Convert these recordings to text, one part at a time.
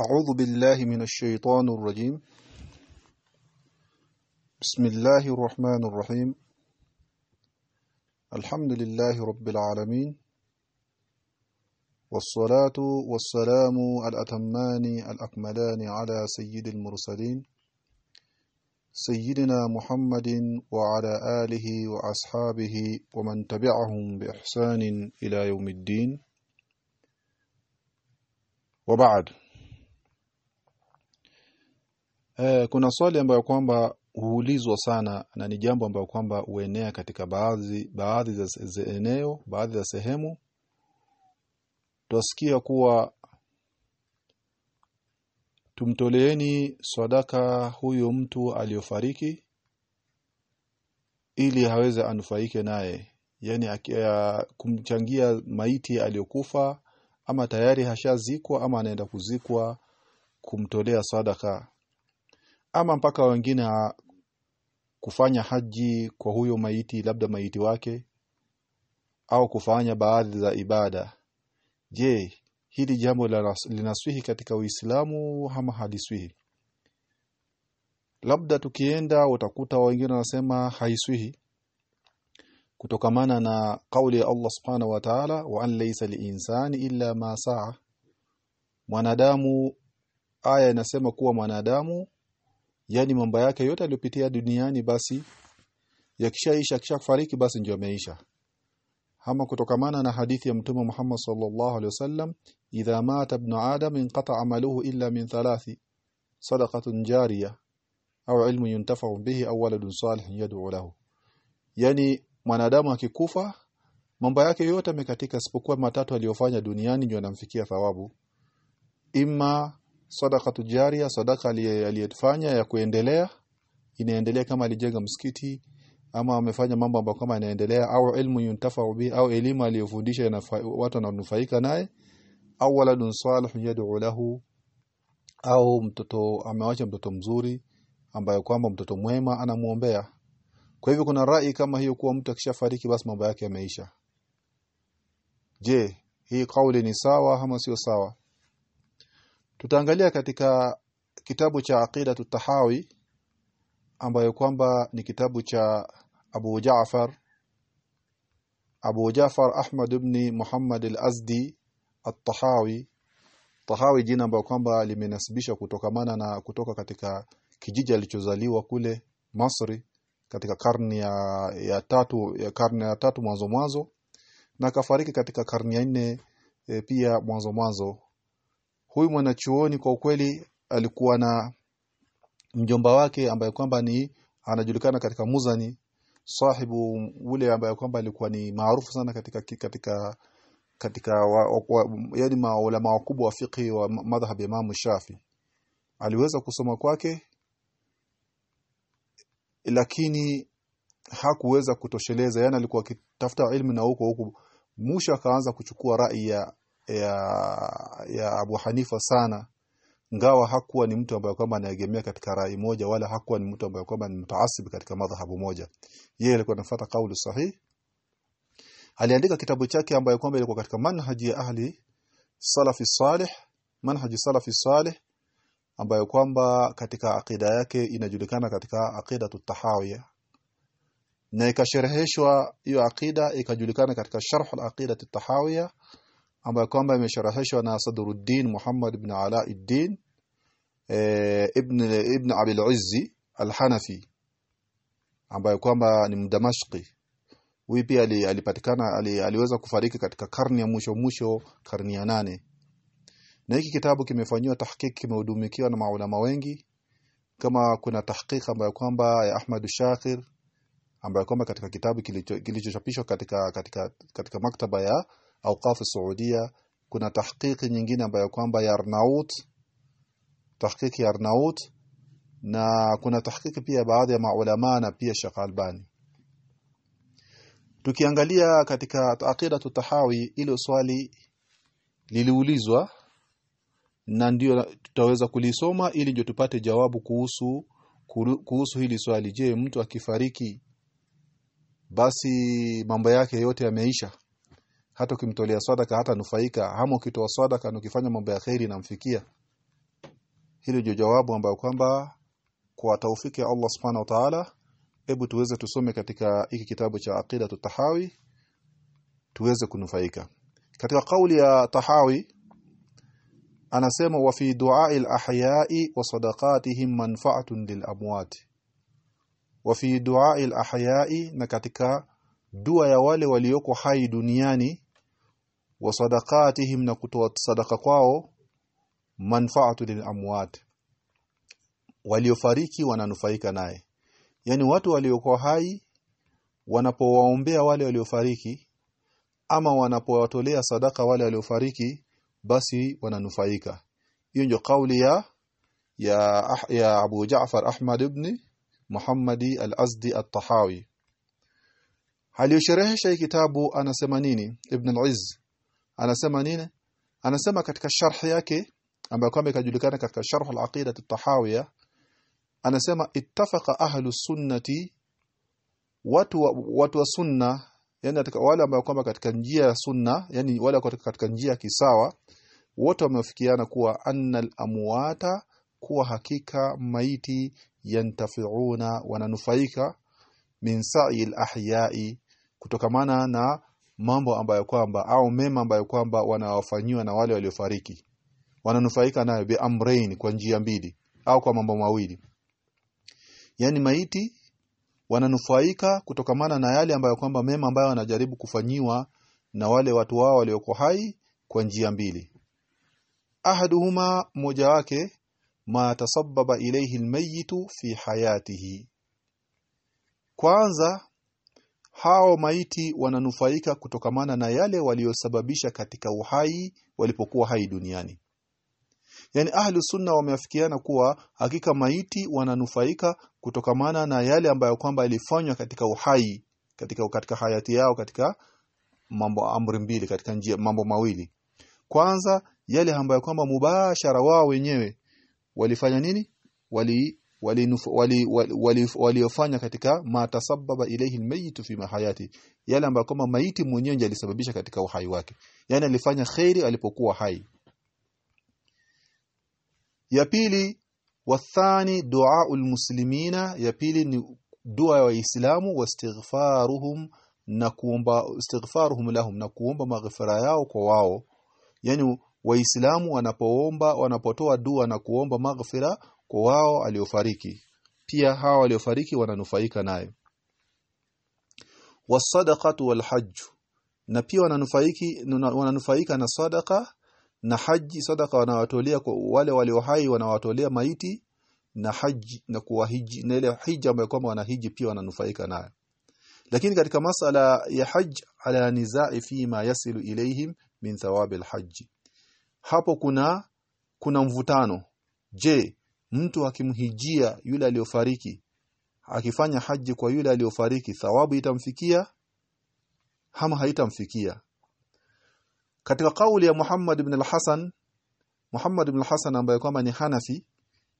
أعوذ بالله من الشيطان الرجيم. بسم الله الرحمن الرحيم. الحمد لله رب العالمين. والصلاة والسلام الأتمان الأكملان على سيد المرسلين. سيدنا محمد وعلى آله وأصحابه ومن تبعهم بإحسان إلى يوم الدين. وبعد. Eh, kuna swali ambayo kwamba huulizwa sana na ni jambo ambayo kwamba huenea katika baadhi baadhi za za eneo, baadhi za sehemu. Twasikia kuwa tumtoleeni sadaka huyo mtu aliyofariki ili aweze anufaike naye, yani akia, kumchangia maiti aliyokufa ama tayari hashazikwa ama anaenda kuzikwa, kumtolea sadaka ama mpaka wengine kufanya haji kwa huyo maiti labda maiti wake au kufanya baadhi za ibada. Je hili jambo linaswihi katika Uislamu ama haliswihi labda tukienda utakuta wengine wanasema haiswihi kutokamana na kauli ya Allah subhanahu wa ta'ala wa an laysa liinsani illa ma saa. Mwanadamu aya inasema kuwa mwanadamu yani mambo yake yote aliyopitia duniani basi yakishaisha kishafariki basi ndio ameisha hama kutokamana na hadithi ya mtume Muhammad sallallahu alaihi wasallam idha mata ibn adam inqata amaluhu illa min thalathi sadaqatun jariya au ilmu yuntafa'u bihi au waladun salih yad'u lahu. Yani mwanadamu akikufa mambo yake yote amekatika isipokuwa matatu aliyofanya duniani ndio anamfikia thawabu. Imma sadaqatu tujaria sadaka aliyefanya ya kuendelea inaendelea kama alijenga msikiti ama amefanya mambo ambayo kama inaendelea au ilmu yuntafa'u bi au elimu aliyofundisha watu wananufaika naye au waladun salih yad'u lahu au mtoto amewacha mtoto mzuri ambayo kwamba mtoto mwema anamuombea. Kwa hivyo kuna rai kama hiyo kuwa mtu akishafariki basi mambo yake yameisha. Je hii kauli ni sawa ama sio sawa tutaangalia katika kitabu cha aqida Tahawi ambayo kwamba ni kitabu cha Abu Jaafar Abu Jaafar Ahmad ibn Muhammad al-Azdi at-Tahawi Tahawi jina ambayo kwamba limenasibishwa kutokamana na kutoka katika kijiji alichozaliwa kule Masri katika karne ya, ya tatu ya karne ya tatu mwanzo mwanzo na kafariki katika karne ya nne e, pia mwanzo mwanzo huyu mwanachuoni kwa ukweli alikuwa na mjomba wake ambaye kwamba ni anajulikana katika Muzani sahibu ule ambaye kwamba alikuwa ni maarufu sana katika katika katika wa, wa, yani maulama wakubwa wa fiqh wa madhhab Imam Shafi. Aliweza kusoma kwake lakini hakuweza kutosheleza yani alikuwa akitafuta ilmu na huko huko mwisho akaanza kuchukua rai ya ya ya Abu Hanifa sana. Ngawa hakuwa ni mtu ambaye kwamba anaegemea katika rai moja wala hakuwa ni mtu ambaye kwamba ni mtaasib katika madhhabu moja. Yeye alikuwa anafuata kauli sahihi. Aliandika kitabu chake ambaye kwamba ilikuwa katika manhaji ya ahli salafi salih manhaji salafi salih ambayo kwamba katika akida yake inajulikana katika aqida tutahawiya na ikashereheshwa hiyo akida ikajulikana katika sharh al-aqida at-tahawiyya ambayo kwamba imesharahishwa na Sadruddin Muhammad ibn Alauddin e, ibn ibn Abi al-Izzi al-Hanafi ambayo kwamba ni Mdamashqi. Huyu pia alipatikana ali, aliweza kufariki katika karne ya mwisho mwisho karne ya nane. Na hiki kitabu kimefanywa tahqiq kimehudumikiwa na maulama wengi kama kuna tahqiq ambayo kwamba ya Ahmad Shakir ambayo kwamba katika kitabu kilichochapishwa katika katika katika maktaba ya Awqaf Saudia kuna tahqiqi nyingine ambayo kwamba ya Arnaut tahqiqi ya Arnaut na kuna tahqiqi pia baadhi ya maulama na pia Sheikh Albani. Tukiangalia katika aqidatu tahawi ile swali liliulizwa na ndio tutaweza kulisoma ili ndio tupate jawabu kuhusu kuhusu hili swali. Je mtu akifariki basi mambo yake yote yameisha hata ukimtolea sadaka hata nufaika ama ukitoa sadaka ukifanya mambo ya khairi namfikia hili ndio jawabu ambayo kwamba kwa taufiki ya Allah subhanahu wa ta'ala hebu tuweze tusome katika hiki kitabu cha aqida tahawi tuweze kunufaika. Katika kauli ya tahawi anasema wa fi du'a'i al-ahya'i wa sadaqatihim manfa'atun lil amwat wa fi du'a'i al-ahya'i na katika dua ya wale walioko hai duniani wa sadaqatihim na kutoa sadaka kwao manfa'atu lil amwat waliofariki wananufaika naye. Yani watu waliokuwa hai wanapowaombea wale waliofariki ama wanapowatolea sadaka wale waliofariki basi wananufaika. Hiyo ndio kauli ya ya ya Abu Ja'far Ahmad ibn Muhammadi al-Azdi at-Tahawi. Aliyosherehesha kitabu anasema nini? Ibn al-Izz anasema nini? Anasema katika sharh yake ambayo kwamba ikajulikana katika sharh al-aqida at-tahawiyya anasema ittafaqa ahlu sunnati watu wa, watu wa sunna yani wale ambao kwamba katika njia ya sunna yani wale katika, njia kisawa wote wamefikiana kuwa annal amwata kuwa hakika maiti yantafiuna wananufaika min sa'i al-ahya'i kutokamana na mambo ambayo kwamba au mema ambayo kwamba wanawafanyiwa na wale waliofariki. Wananufaika nayo bi amrain kwa njia mbili au kwa mambo mawili. Yani maiti wananufaika kutokamana na yale ambayo kwamba mema ambayo wanajaribu kufanyiwa na wale watu wao walioko hai kwa njia mbili. Ahaduhuma mmoja wake ma tasabbaba ilayhi almayitu fi hayatihi. Kwanza hao maiti wananufaika kutokamana na yale waliosababisha katika uhai walipokuwa hai duniani. Yani ahlu sunna wameafikiana kuwa hakika maiti wananufaika kutokamana na yale ambayo kwamba ilifanywa katika uhai katika katika hayati yao katika mambo amri mbili katika njia mambo mawili. Kwanza yale ambayo kwamba mubashara wao wenyewe walifanya nini? Wali waliofanya wali, wali, wali, wali katika matasababa ilayhi almayit fi mahayati yale ambayo kama maiti mwenyewe ndiye alisababisha katika uhai wake. Yani alifanya khairi alipokuwa hai. Ya pili wathani du'a almuslimina. Ya pili ni dua ya waislamu. Wastighfaruhum na kuomba istighfaruhum lahum na kuomba maghfira yao kwa wao. Yani waislamu wanapoomba wanapotoa dua na kuomba maghfira kwa wao aliofariki. Pia hawa waliofariki wananufaika nayo wasadaqatu walhajj na pia wananufaiki wananufaika na sadaka na haji sadaka wanawatolea kwa wale walio hai wanawatolea maiti na haji na kuwahiji na ile hija ambayo kwamba wanahiji pia wananufaika nayo. Lakini katika masala ya haj ala nizai fi ma yasilu ilayhim min thawabi alhajj hapo kuna kuna mvutano. Je mtu akimhijia yule aliyofariki akifanya haji kwa yule aliyofariki thawabu itamfikia ama haitamfikia. Katika kauli ya Muhammad ibn al-Hasan Muhammad ibn al-Hasan ambaye kwamba ni Hanafi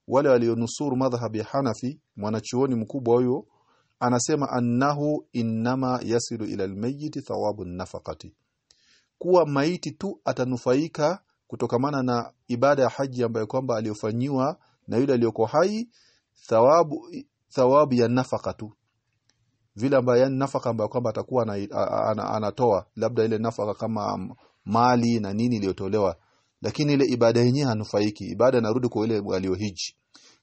wale walionusuru madhhab ya Hanafi mwanachuoni mkubwa huyo anasema annahu innama yasilu ila almayyit thawabu nafaqati kuwa maiti tu atanufaika kutokamana na ibada ya haji ambayo kwamba aliyofanyiwa yule aliyoko hai thawabu thawabu ya nafaka tu. Vile ambayo yani nafaka ambayo kwamba atakuwa anatoa labda ile nafaka kama mali na nini iliyotolewa. Lakini ile ibada yenyewe hanufaiki. Ibada inarudi kwa ile aliyohiji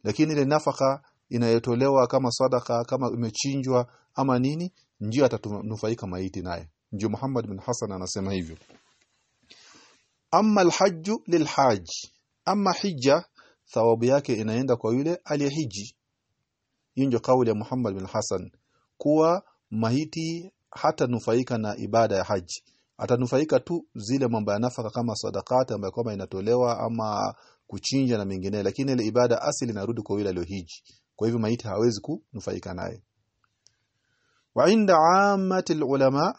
lakini ile nafaka inayotolewa kama sadaka kama imechinjwa ama nini ndio atanufaika maiti naye. Ndio Muhammad bin Hassan anasema hivyo. Amma alhajj lilhaj. Amma hija thawabu yake inaenda kwa yule aliyehiji. Hiyo ndio kauli ya Muhammad bin Hassan kuwa mahiti hata nufaika na ibada ya haji. Atanufaika tu zile mambo ya nafaka kama sadakati ambayo kwamba inatolewa ama kuchinja na mengineyo lakini ile ibada asili inarudi kwa yule aliyohiji. Kwa hivyo maiti hawezi kunufaika naye. Wa inda ammati ulama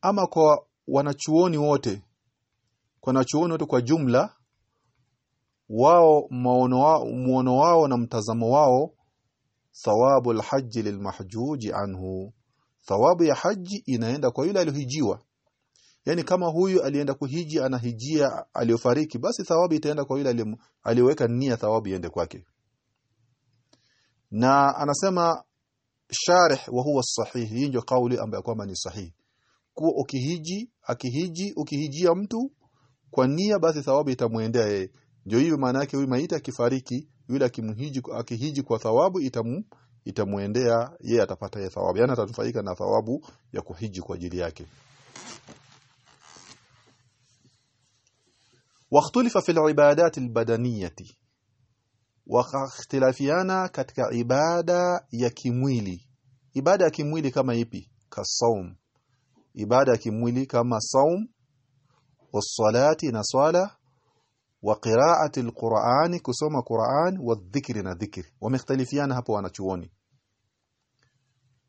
ama kwa wanachuoni wote kwa wanachuoni wote kwa jumla wao muono wao na mtazamo wao thawabu alhajj lilmahjuji anhu. Thawabu ya haji inaenda kwa yule aliyohijiwa. Yani kama huyu alienda kuhiji anahijia aliyofariki basi thawabu itaenda kwa yule aliyeweka nia thawabu iende kwake. Na anasema sharih wa huwa sahih hii ndio kauli ambayo kwamba ni sahihi. Kuwa ukihiji akihiji ukihijia mtu kwa nia basi thawabu itamwendea yeye ndio hiyo maana yake huyu maiti akifariki yule akimhiji akihiji kwa thawabu itamu itamuendea yeye atapata yeye thawabu yani atanufaika na thawabu ya kuhiji kwa ajili yake واختلف في العبادات البدنيه wakakhtilafiana katika ibada ya kimwili ibada ya kimwili kama ipi kasaum ibada ya kimwili kama saum wasalati na swala wa qiraati alqur'ani kusoma Qur'an wa dhikri na dhikri. Wamekhtalifiana hapo wanachuoni.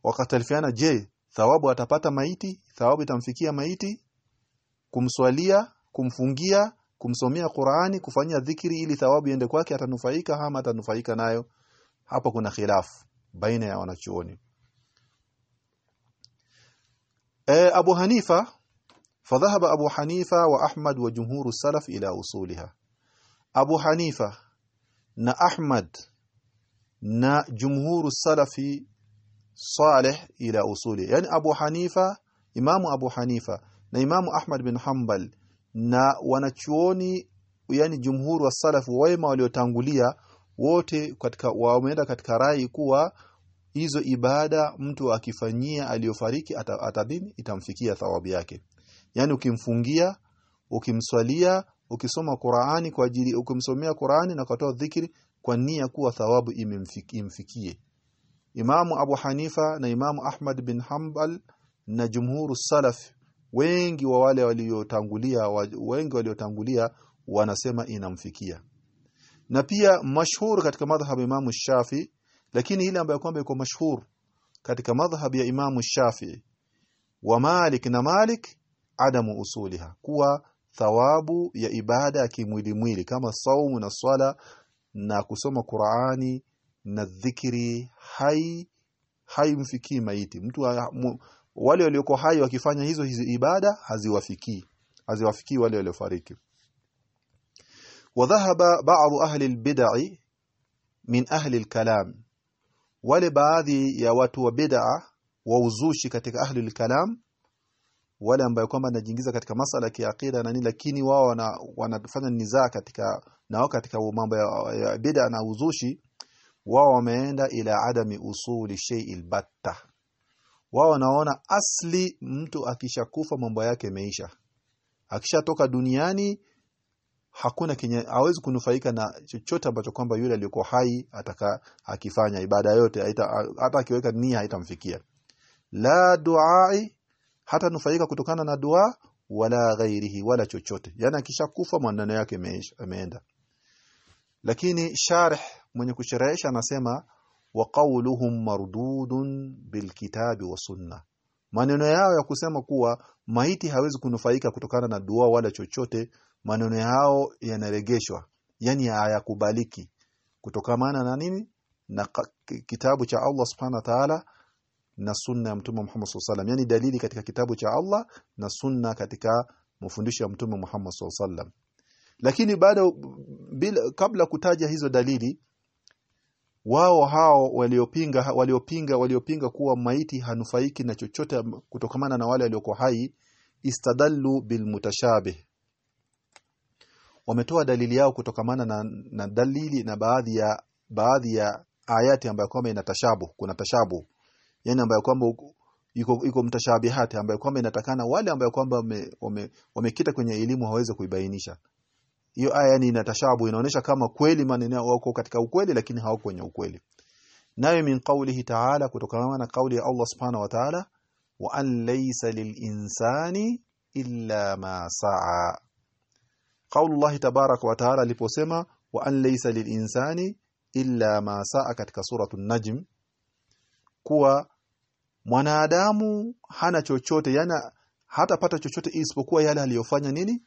Wakatalifiana je thawabu atapata maiti? Thawabu itamfikia maiti? Kumswalia kumfungia kumsomea Qur'ani kufanyia dhikri ili thawabu iende kwake atanufaika ama atanufaika nayo? Hapo kuna khilaf baina ya wanachuoni. E, Abu Hanifa fadhahaba Abu Hanifa wa Ahmad wa jumhuru salaf ila usuliha. Abu Hanifa na Ahmad na jumhuru salafi salih ila usuli. Yani Abu Hanifa Imamu Abu Hanifa na Imamu Ahmad bin Hanbal na wanachuoni yani jumhuru wa salaf wema waliotangulia wote katika wameenda katika rai kuwa hizo ibada mtu akifanyia aliyofariki atadhini itamfikia thawabu yake. Yani ukimfungia ukimswalia ukisoma Qur'ani kwa ajili ukimsomea Qur'ani na kutoa dhikri kwa nia kuwa thawabu imemfikie Imamu Abu Hanifa na Imamu Ahmad bin Hanbal na jumhuru salaf wengi wa wale waliotangulia wengi waliotangulia wanasema inamfikia. Na pia mashhur katika madhhabu Imamu Shafi lakini ile ambayo kwamba iko mashhur katika madhhabu ya Imamu Shafi wa Malik na Malik adamu usuliha. Kuwa thawabu ya ibada ya kimwili mwili kama saumu na swala na kusoma Qur'ani na dhikri hai haimfikii maiti. Mtu wa, mu, wale walioko hai wakifanya hizo hizo ibada haziwafikii haziwafikii wale waliofariki. Wadhahaba ba'd ahli albid'i min ahli alkalam. Wale baadhi ya watu wa bid'a wa uzushi katika ahli alkalam wale ambao kwamba anajiingiza katika masala ya kiakida na nini lakini wao wana, wanafanya nizaa katika nao katika mambo ya, ya bid'a na uzushi wao wameenda ila adami usuli shay'il batta. Wao wanaona asli mtu akishakufa mambo yake meisha akishatoka duniani hakuna kenye hawezi kunufaika na chochote ambacho kwamba yule aliyoko hai ataka akifanya. Ibada yote hata akiweka nia haitamfikia. La duai hata nufaika kutokana na dua wala ghairihi wala chochote. Yani akishakufa maneno yake ameenda. Lakini sharh mwenye kusherehesha anasema wa qawluhum mardudun bilkitabi wa sunna. Maneno yao ya kusema kuwa maiti hawezi kunufaika kutokana na dua wala chochote maneno yao yanaregeshwa. Yani hayakubaliki. Kutokana na nini? Na kitabu cha Allah subhanahu wa ta'ala na sunna ya mtume Muhammad SAW yani dalili katika kitabu cha Allah na sunna katika mafundisho ya mtume Muhammad SAW lakini bado bila kabla kutaja hizo dalili wao hao waliopinga waliopinga waliopinga kuwa maiti hanufaiki na chochote kutokamana na wale walioko hai istadallu bilmutashabih wametoa dalili yao kutokamana na, na dalili na baadhi ya baadhi ya ayati ambayo kwamba ina tashabu kuna tashabu yani ambayo kwamba iko iko mtashabihati ambayo kwamba inatakana wale ambayo kwamba wamekita kwenye elimu hawaweze kuibainisha. Hiyo aya yani inatashabu inaonesha kama kweli maneno wako katika ukweli lakini hawako kwenye ukweli. Nayo min qawlihi ta'ala kutokana na kauli ya Allah subhanahu wa ta'ala wa an laysa lil insani illa ma sa'a. Qaulullah tabaraka wa ta'ala liposema wa an laysa lil insani illa ma sa'a katika suratul najm kuwa mwanadamu hana chochote yana hatapata chochote isipokuwa yale aliyofanya nini?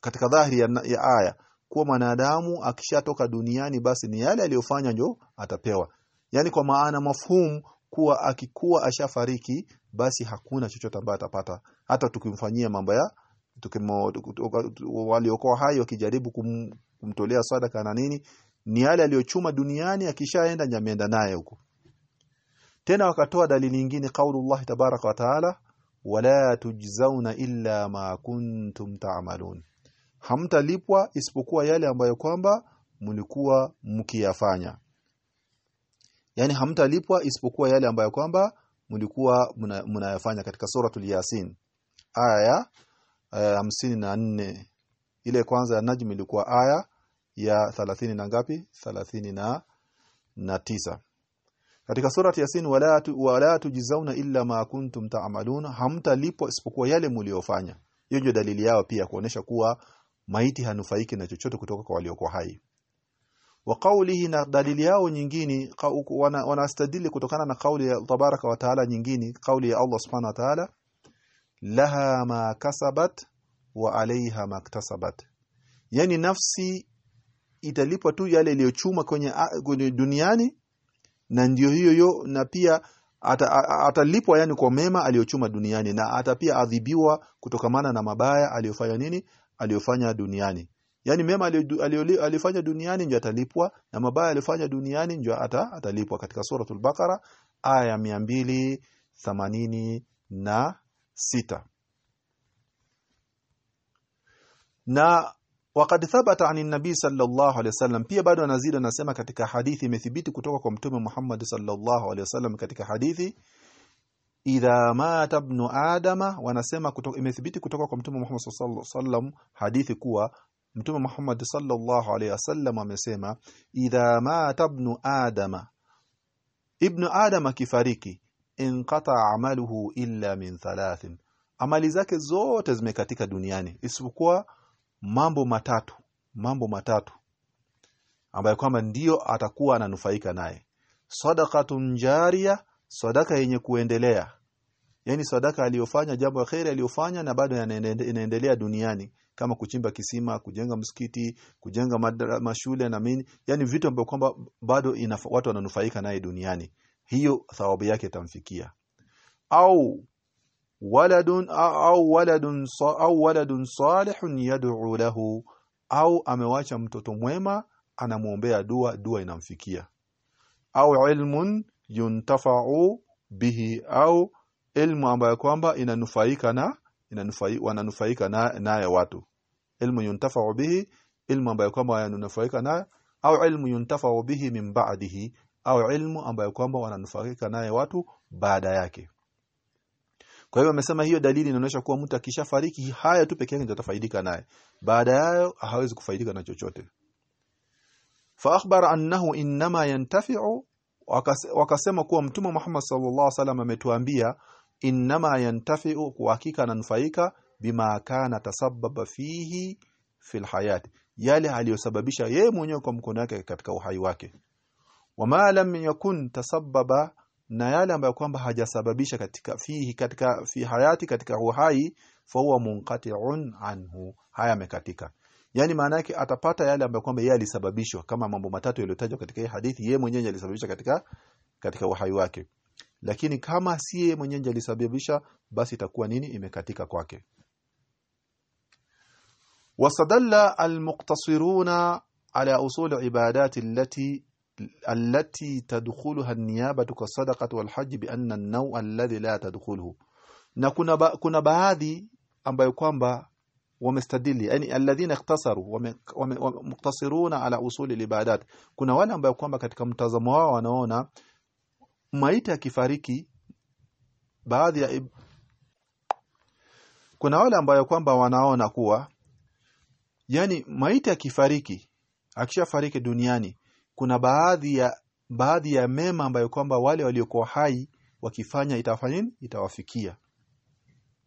Katika dhahiri ya, ya aya kuwa mwanadamu akishatoka duniani basi ni yale aliyofanya ndio atapewa. Yani kwa maana mafhumu kuwa akikuwa ashafariki basi hakuna chochote ambaye atapata. Hata tukimfanyia mambo ya waliokuwa hai wakijaribu kum, kumtolea sadaka na nini ni yale aliyochuma duniani akishaenda nyameenda naye huko tena wakatoa dalili nyingine kaulullah tabaraka wa taala wala tujzauna illa ma kuntum ta'malun. Hamtalipwa isipokuwa yale ambayo kwamba mlikuwa mkiyafanya. Yani hamtalipwa isipokuwa yale ambayo kwamba mlikuwa mnayafanya katika suratul yasin. Aya ya hamsini na nne. Ile kwanza ya najm ilikuwa aya ya thalathini na ngapi? Thalathini na, na tisa katika surati yasin wala tu, wala tujizauna illa ma kuntum ta'malun hamtalipwa isipokuwa yale mliofanya. Hiyo ndio dalili yao pia kuonesha kuwa maiti hanufaiki na chochote kutoka kwa waliokuwa hai. Wa qawlihi na dalili yao nyingine wanastadili wana kutokana na kauli ya tabaraka wa taala nyingine kauli ya Allah subhanahu wa ta'ala laha ma kasabat wa alaiha maktasabat yani nafsi italipwa tu yale iliyochuma kwenye duniani na ndio hiyo hiyo na pia atalipwa ata yani kwa mema aliyochuma duniani na atapia adhibiwa kutokamana na mabaya aliyofanya nini? Aliyofanya duniani. Yani mema aliyofanya duniani ndio atalipwa na mabaya aliyofanya duniani ndio ata, atalipwa. Katika suratul baqara aya na sita. Na wakad thabata an nabi sallallahu alaihi wasallam pia bado anazidi anasema katika hadithi imethibiti kutoka kwa mtume Muhammad sallallahu alaihi wasallam katika hadithi idha mata ibn adama wanasema kutoka, imethibiti kutoka kwa mtume Muhammad sallallahu alaihi wasallam hadithi kuwa mtume Muhammad sallallahu alaihi wasallam amesema idha mata ibn adama ibn adama kifariki inqata amaluhu illa min thalathin. Amali zake zote zimekatika duniani isipokuwa mambo matatu mambo matatu ambayo kwamba ndiyo atakuwa ananufaika naye. Sadaqatun jariya sadaka yenye kuendelea. Yani sadaka aliyofanya jambo la aliyofanya na bado inaendelea duniani. Kama kuchimba kisima kujenga msikiti kujenga mashule na mini yani vitu ambavyo kwamba bado watu wananufaika naye duniani. Hiyo thawabu yake itamfikia. Au waladun au ولد au ولد salihun yad'u lahu. Au amewacha mtoto mwema anamuombea dua dua inamfikia. Au ilmun yuntafa'u bihi au ilmu ambayo kwamba inanufaika na inanufai, wananufaika naye na watu. Ilmu yuntafa'u bihi ilmu ambayo kwamba wananufaika naye au ilmu yuntafa'u bihi min ba'dihi. Au ilmu ambayo kwamba wananufaika naye watu baada yake kwa hiyo amesema hiyo dalili inaonyesha kuwa mtu akishafariki haya tu pekee yake ndio atafaidika naye. Baada yao hawezi kufaidika na chochote. Fa akhbara annahu inma yantafi'u wakasema kuwa mtume Muhammad sallallahu alaihi wasallam ametuambia inma yantafi'u kwa hakika ananufaika bima kana tasababa fihi fil hayati. Yale aliyosababisha yeye mwenyewe kwa mkono wake katika uhai wake. Wama lam yakun tasababa na yale ambayo kwamba hajasababisha katika fihi katika fi hayati katika uhai fa huwa munqati'un anhu haya amekatika yani maana yake atapata yale ambayo kwamba yeye alisababishwa kama mambo matatu yaliyotajwa katika hii hadithi yeye mwenyewe alisababisha katika katika uhai wake. Lakini kama si yeye mwenyewe alisababisha basi itakuwa nini? Imekatika kwake. Wasadalla almuqtasiruna ala usul ibadati allati التي تدخلها النيابة كالصدقة والحج بأن النوع الذي لا تدخله na kuna ba, kuna baadhi ambayo kwamba wamestadili yani alladhina ikhtasaru muktasiruna ala usuli libadat kuna wale ambayo kwamba katika mtazamo wao wanaona maiti akifariki baadhi ya kuna wale ambayo kwamba wanaona kuwa yani maiti akifariki akishafariki duniani kuna baadhi ya baadhi ya mema ambayo kwamba wale waliokuwa hai wakifanya itafanya itawafikia.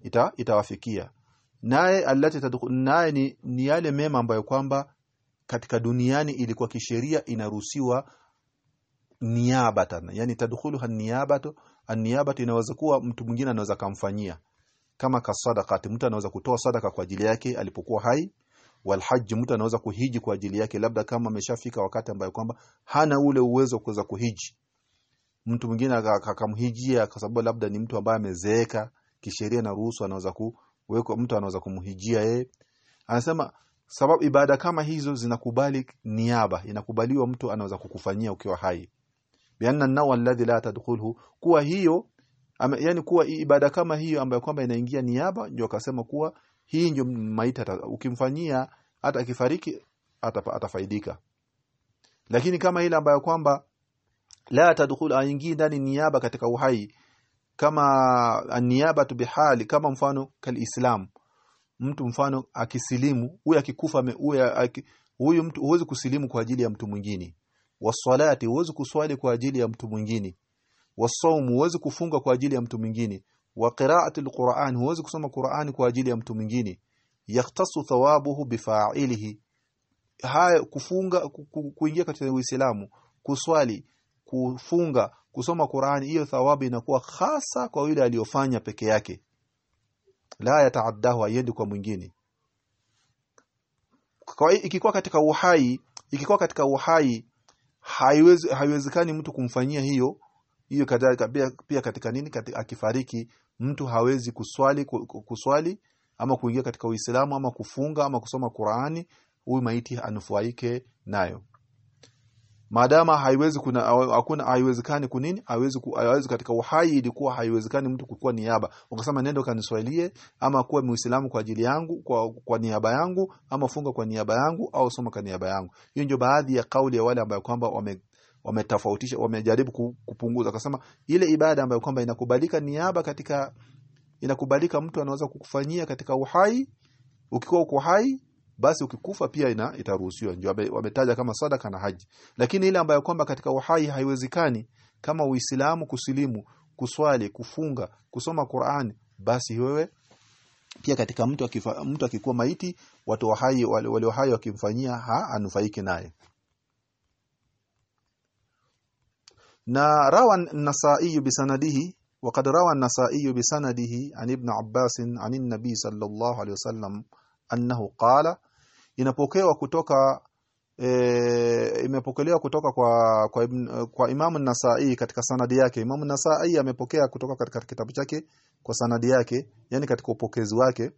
Ita itawafikia. Naye allati naye ni, ni yale mema ambayo kwamba katika duniani ilikuwa kisheria inaruhusiwa niabatan yani tadkhuluha niyabatu an-niyabatu inaweza kuwa mtu mwingine anaweza kumfanyia kama kasadaqati mtu anaweza kutoa sadaka kwa ajili yake alipokuwa hai walhajj mtu anaweza kuhiji kwa ajili yake labda kama ameshafika wakati ambayo kwamba hana ule uwezo kuweza kuhiji. Mtu mwingine akamhijia kwa sababu labda ni mtu ambaye amezeeka kisheria na ruhusa anaweza kuwekwa mtu anaweza kumhijia yeye. Anasema sababu ibada kama hizo zinakubali niaba inakubaliwa mtu anaweza kukufanyia ukiwa hai. Bianna nawa alladhi la tadkhulhu kuwa hiyo ama, yani kuwa ibada kama hiyo ambayo kwamba inaingia niaba ndio akasema kuwa hii ndio maiti ukimfanyia hata akifariki atafaidika. Lakini kama ile ambayo kwamba la tadkhul aingii ndani niaba katika uhai kama niaba bihali kama mfano kalislam. Mtu mfano akisilimu huyu akikufa huyu mtu huwezi kusilimu kwa ajili ya mtu mwingine. Wasalati huwezi kuswali kwa ajili ya mtu mwingine. Wasaumu huwezi kufunga kwa ajili ya mtu mwingine wa qira'ati alquran huwezi kusoma qur'ani kwa ajili ya mtu mwingine. Yaktasu thawabuhu bifa'ilihi. Haya kufunga kuingia katika Uislamu kuswali kufunga kusoma Qur'ani hiyo thawabu inakuwa hasa kwa yule aliyofanya peke yake. La yataaddahu ayendi kwa mwingine. Kwa ikikuwa katika uhai ikikuwa katika uhai haiwezi haiwezekani mtu kumfanyia hiyo hiyo kadhalika pia, pia katika nini? Katika, akifariki mtu hawezi kuswali kuswali ama kuingia katika Uislamu ama kufunga ama kusoma Qur'ani huyu maiti anufaike nayo. Maadama haiwezi kuna hakuna haiwezekani kunini haiwezi haiwezi katika uhai ilikuwa haiwezekani mtu kukua niaba. Ukasema nenda kaniswalie ama kuwa muislamu kwa ajili yangu kwa, kwa niaba yangu ama funga kwa niaba yangu au soma kwa niaba yangu. Hiyo ndio baadhi ya kauli ya wale ambao kwamba wame wametofautisha wamejaribu kupunguza. Akasema ile ibada ambayo kwamba inakubalika niaba katika inakubalika mtu anaweza kukufanyia katika uhai ukiwa uko hai basi ukikufa pia ina itaruhusiwa. Ndio wametaja kama sadaka na haji. Lakini ile ambayo kwamba katika uhai haiwezekani kama uislamu kusilimu kuswali kufunga kusoma Qur'an basi wewe pia katika mtu akifa, mtu akikuwa maiti watu wa hai wale, wa hai wakimfanyia ha anufaike naye na rawa an-nasa'i bisanadihi وقد روى النسائي بسنده عن ابن عباس عن النبي صلى الله عليه وسلم أنه قال inapokewa kutoka e, imepokelewa kutoka kwa kwa, ibn, kwa Imam Nasai katika sanadi yake Imam Nasai amepokea kutoka katika kitabu chake kwa sanadi yake yani katika upokezi wake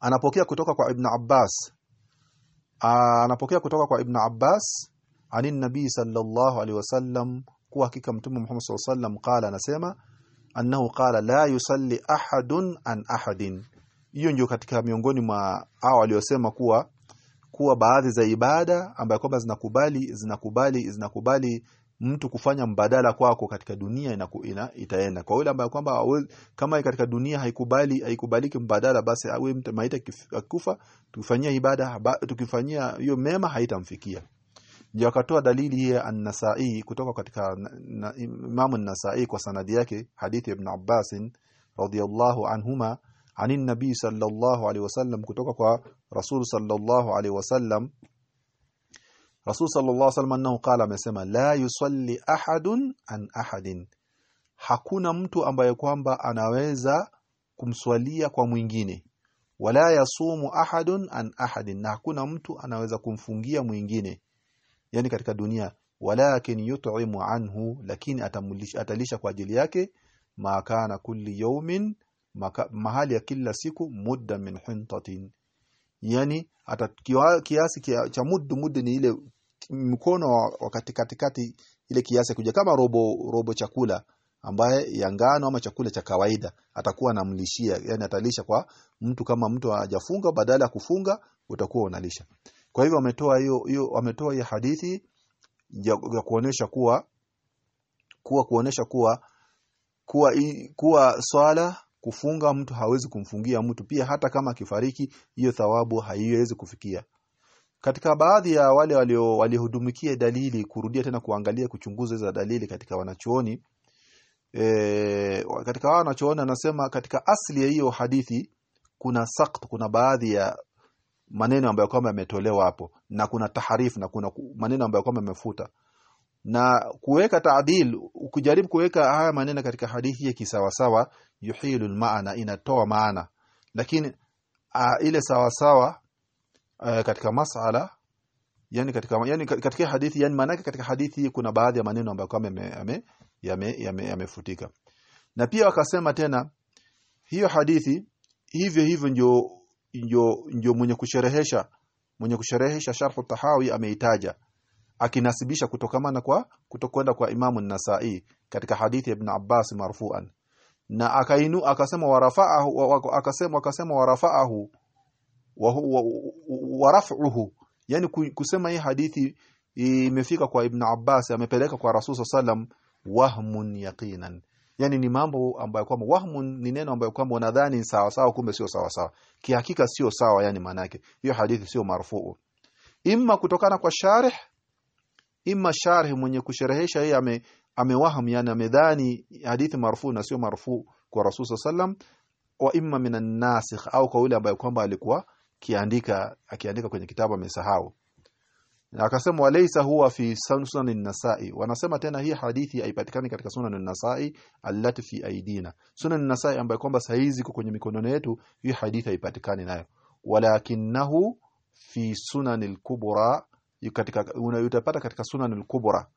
anapokea kutoka kwa Ibn Abbas anapokea kutoka kwa Ibn Abbas anin nabii sallallahu alaihi wasallam kuwa hakika mtume Muhammad sallallahu alaihi wasallam qala anasema annahu qala la yusalli ahadun an ahadin. Hiyo ndio katika miongoni mwa hao waliosema kuwa kuwa baadhi za ibada ambayo kwamba zinakubali zinakubali zinakubali mtu kufanya mbadala kwako katika dunia ina, ina, itaenda. Kwa yule ambaye kwamba kama katika dunia haikubali haikubaliki mbadala basi awe mtu maita kufa tukifanyia ibada tukifanyia hiyo mema haitamfikia ndio akatoa dalili hii an-Nasa'i kutoka katika Imam an-Nasa'i kwa sanadi yake hadithi Ibn Abbas radhiyallahu anhuma anin nabi sallallahu alaihi wasallam kutoka kwa Rasul sallallahu alaihi wasallam. Rasul sallallahu alaihi wasallam annahu qala amesema la yusalli ahadun an ahadin. Hakuna mtu ambaye kwamba anaweza kumswalia kwa mwingine. Wala yasumu ahadun an ahadin. Na hakuna mtu anaweza kumfungia mwingine yani katika dunia. Walakin yut'imu anhu lakini atamulisha atalisha kwa ajili yake makana kulli yawmin mahali ya kila siku mudda min hintatin. Yani kiasi cha muddu muddu ni ile mkono wa katikati kati ile kiasi kuja kama robo robo chakula ambaye ya ngano ama chakula cha kawaida atakuwa anamlishia yani atalisha kwa mtu kama mtu hajafunga badala ya kufunga utakuwa unalisha kwa hivyo wametoa hiyo hiyo wametoa hiyo hadithi ya, ya kuonesha kuwa kuwa kuonesha kuwa kuwa kuwa swala kufunga mtu hawezi kumfungia mtu. Pia hata kama akifariki hiyo thawabu haiwezi kufikia. Katika baadhi ya wale walio walihudumikia dalili kurudia tena kuangalia kuchunguza za dalili katika wanachuoni e, katika wanachuoni anasema katika asli ya hiyo hadithi kuna sakt kuna baadhi ya maneno ambayo kwamba yametolewa hapo na kuna taharifu na kuna maneno ambayo kwamba yamefuta. Na kuweka taadil ukijaribu kuweka haya maneno katika hadithi ya kisawasawa yuhilu maana inatoa maana. Lakini a, ile sawasawa sawa katika masala yani katika yani katika hadithi yani maana katika hadithi kuna baadhi ya maneno ambayo kama yamefutika yame, yame, yame na pia wakasema tena hiyo hadithi hivyo hivyo ndio ndio ndio mwenye kusherehesha mwenye kusherehesha sharh tahawi ameitaja akinasibisha kutokamana kwa kutokwenda kwa imamu nasai katika hadithi ya ibn Abbas marfu'an. Na akainu akasema warafa'ahu wa- wa- akasema akasema warafa'ahu wa waraf'uhu wa- wa raf'uhu. Yani kusema hii hadithi imefika kwa ibn Abbas amepeleka kwa Rasul sallam wahmun yaqinan yani ni mambo ambayo kwamba wahmun ni neno ambayo kwamba unadhani ni sawa sawa kumbe sio sawa sawa. Kihakika sio sawa yani maana yake hiyo hadithi sio marfuu. Imma kutokana kwa sharih imma sharih mwenye kusherehesha yeye ame amewaham yani amedhani hadithi marfuu na sio marfuu kwa Rasul sallam wa imma minan nasikh au kwa yule ambaye kwamba alikuwa kiandika akiandika kwenye kitabu amesahau na akasema walaisa huwa fi sunan an-nasa'i. Wanasema tena hii hadithi haipatikani katika sunan an-nasa'i allati fi aidina sunan an-nasa'i ambayo kwamba saizi iko kwenye mikono yetu hii hadithi haipatikani nayo. Walakinahu fi sunan al-kubra katika unayotapata katika sunan al-kubra.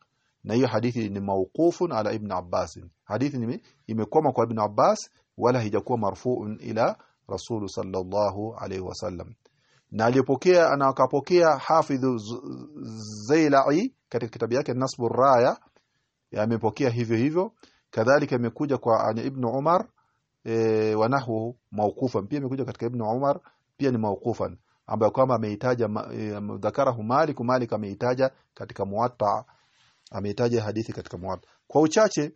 Na hiyo hadithi ni mawqufun ala ibn Abbas. Hadithi imekoma kwa ibn Abbas wala haijakuwa marfu'un ila rasul sallallahu alayhi wasallam na aliyopokea na akapokea hafidhu Zailai katika kitabu yake Nasbu Raya amepokea hivyo hivyo. Kadhalika imekuja kwa ani Ibn Umar e, wanahu mawqufan. Pia imekuja katika Ibn Umar pia ni mawqufan ambayo kwamba ameitaja e, dhakarahu Malik Malik ameitaja katika Muwatta ameitaja hadithi katika Muwatta. Kwa uchache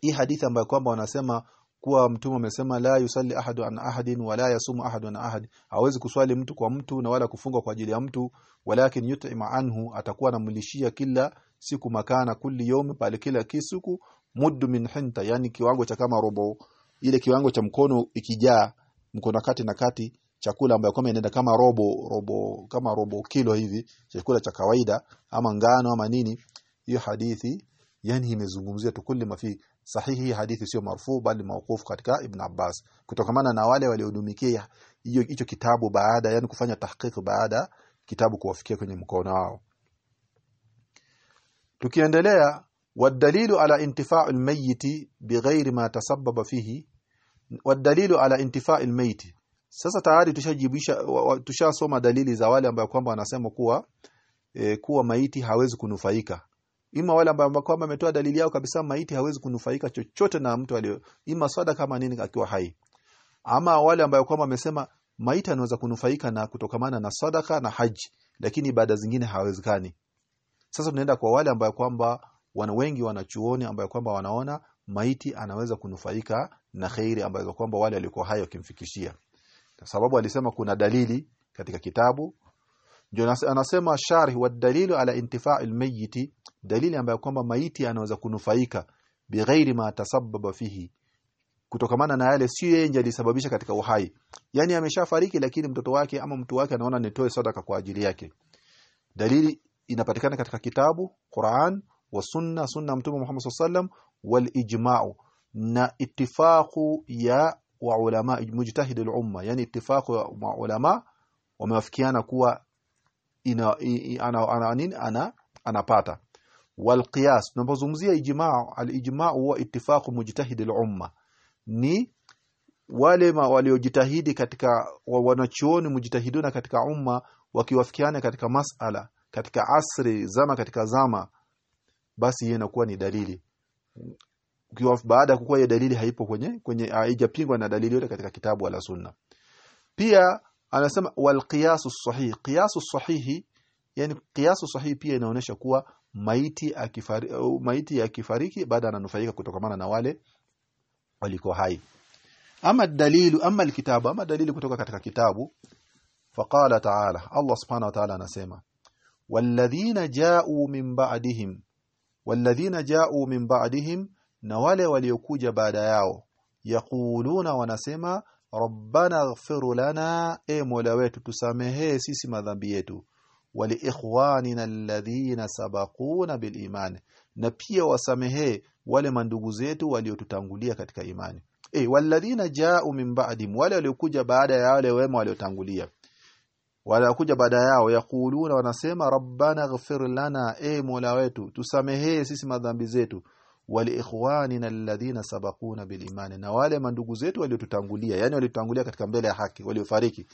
hii hadithi ambayo kwamba wanasema kuwa mtume amesema la yusalli ahadu an ahadin wala yasumu ahadu an ahad. Hawezi kuswali mtu kwa mtu na wala kufunga kwa ajili ya mtu walakin yutim anhu atakuwa anamlishia kila siku makana kulli yomi pale kila kisiku muddu min hinta yani kiwango cha kama robo ile kiwango cha mkono ikijaa mkono kati na kati chakula ambayo kama inaenda kama robo robo kama robo kilo hivi chakula cha kawaida ama ngano ama nini. Hiyo hadithi yani imezungumzia tu kulli mafi sahihi hii hadithi sio marfu bali mawquf katika Ibn Abbas kutokamana na wale waliodumikia hiyo hicho kitabu baada yani kufanya tahqiq baada kitabu kuwafikia kwenye mkono wao tukiendelea والدليل على انتفاع الميت بغير ما تسبب فيه والدليل على انتفاع الميت sasa tayari tushajibisha wa- wa- tushasoma dalili za wale ambao kwamba wanasema kuwa e, kuwa maiti hawezi kunufaika ima wale ambao kwamba ametoa dalili yao kabisa maiti hawezi kunufaika chochote na mtu alio ima swada kama nini akiwa hai. Ama wale ambao kwamba wamesema maiti anaweza kunufaika na kutokamana na sadaka na haji lakini ibada zingine hawezekani. Sasa tunaenda kwa wale ambao kwamba wana wengi wanachuoni ambao kwamba wanaona maiti anaweza kunufaika na khairi ambazo kwamba wale walikuwa hai wakimfikishia. Sababu alisema kuna dalili katika kitabu ndio nas- anasema sharh wa dalilu ala intifa'i almayyiti dalili ambayo kwamba maiti anaweza kunufaika bighairi ma tasabbaba fihi kutokamana na yale sio yeye ndiye alisababisha katika uhai. Yani ameshafariki lakini mtoto wake ama mtu wake anaona nitoe sadaka kwa ajili yake. Dalili inapatikana katika kitabu Quran wa sunna sunna mtume Muhammad sallam wal ijma'u na ittifaqu ya wa ulama mujtahid al umma. Yani ittifaqu ma- ulama wamewafikiana kuwa ina, ina, ana, ana, ana, ana anapata. Walqiyas tunapozungumzia ijma' alijmau huwa ittifaqu mujtahid alumma ni wale waliojitahidi katika wa- wanachuoni mujtahiduna katika umma wakiwafikiana katika masala katika asri zama katika zama basi hiyo inakuwa ni dalili. Ukiwa baada ya kuwa hiyo dalili haipo kwenye kwenye haijapingwa na dalili yote katika kitabu wala sunna. Pia anasema wal qiyasu sahih qiyasu sahihi yani qiyasu sahihi pia inaonyesha kuwa maiti akifari, maiti akifariki baada ananufaika kutokamana na wale waliko hai. Ama dalilu ama alkitabu ama dalili kutoka katika kitabu faqala ta'ala Allah subhanahu wa ta'ala anasema walladhina ja'u min ba'dihim walladhina ja'u min ba'dihim na wale waliokuja baada yao yaquluna wanasema rabbana ighfir lana e mola wetu tusamehe sisi madhambi yetu. Wali ikhwanina alladhina sabaquna bil iman. Na pia wasamehe wale mandugu zetu waliotutangulia katika imani. E walladhina ja'u min ba'dihim wale waliokuja baada ya wale wema waliotangulia. Wanakuja baada yao yakuluna wanasema rabbana ighfir lana e mola wetu tusamehe sisi madhambi zetu waliikhwanina alladhina sabaquna bilimani na wale mandugu zetu waliotutangulia yani waliotutangulia katika mbele ya haki waliofariki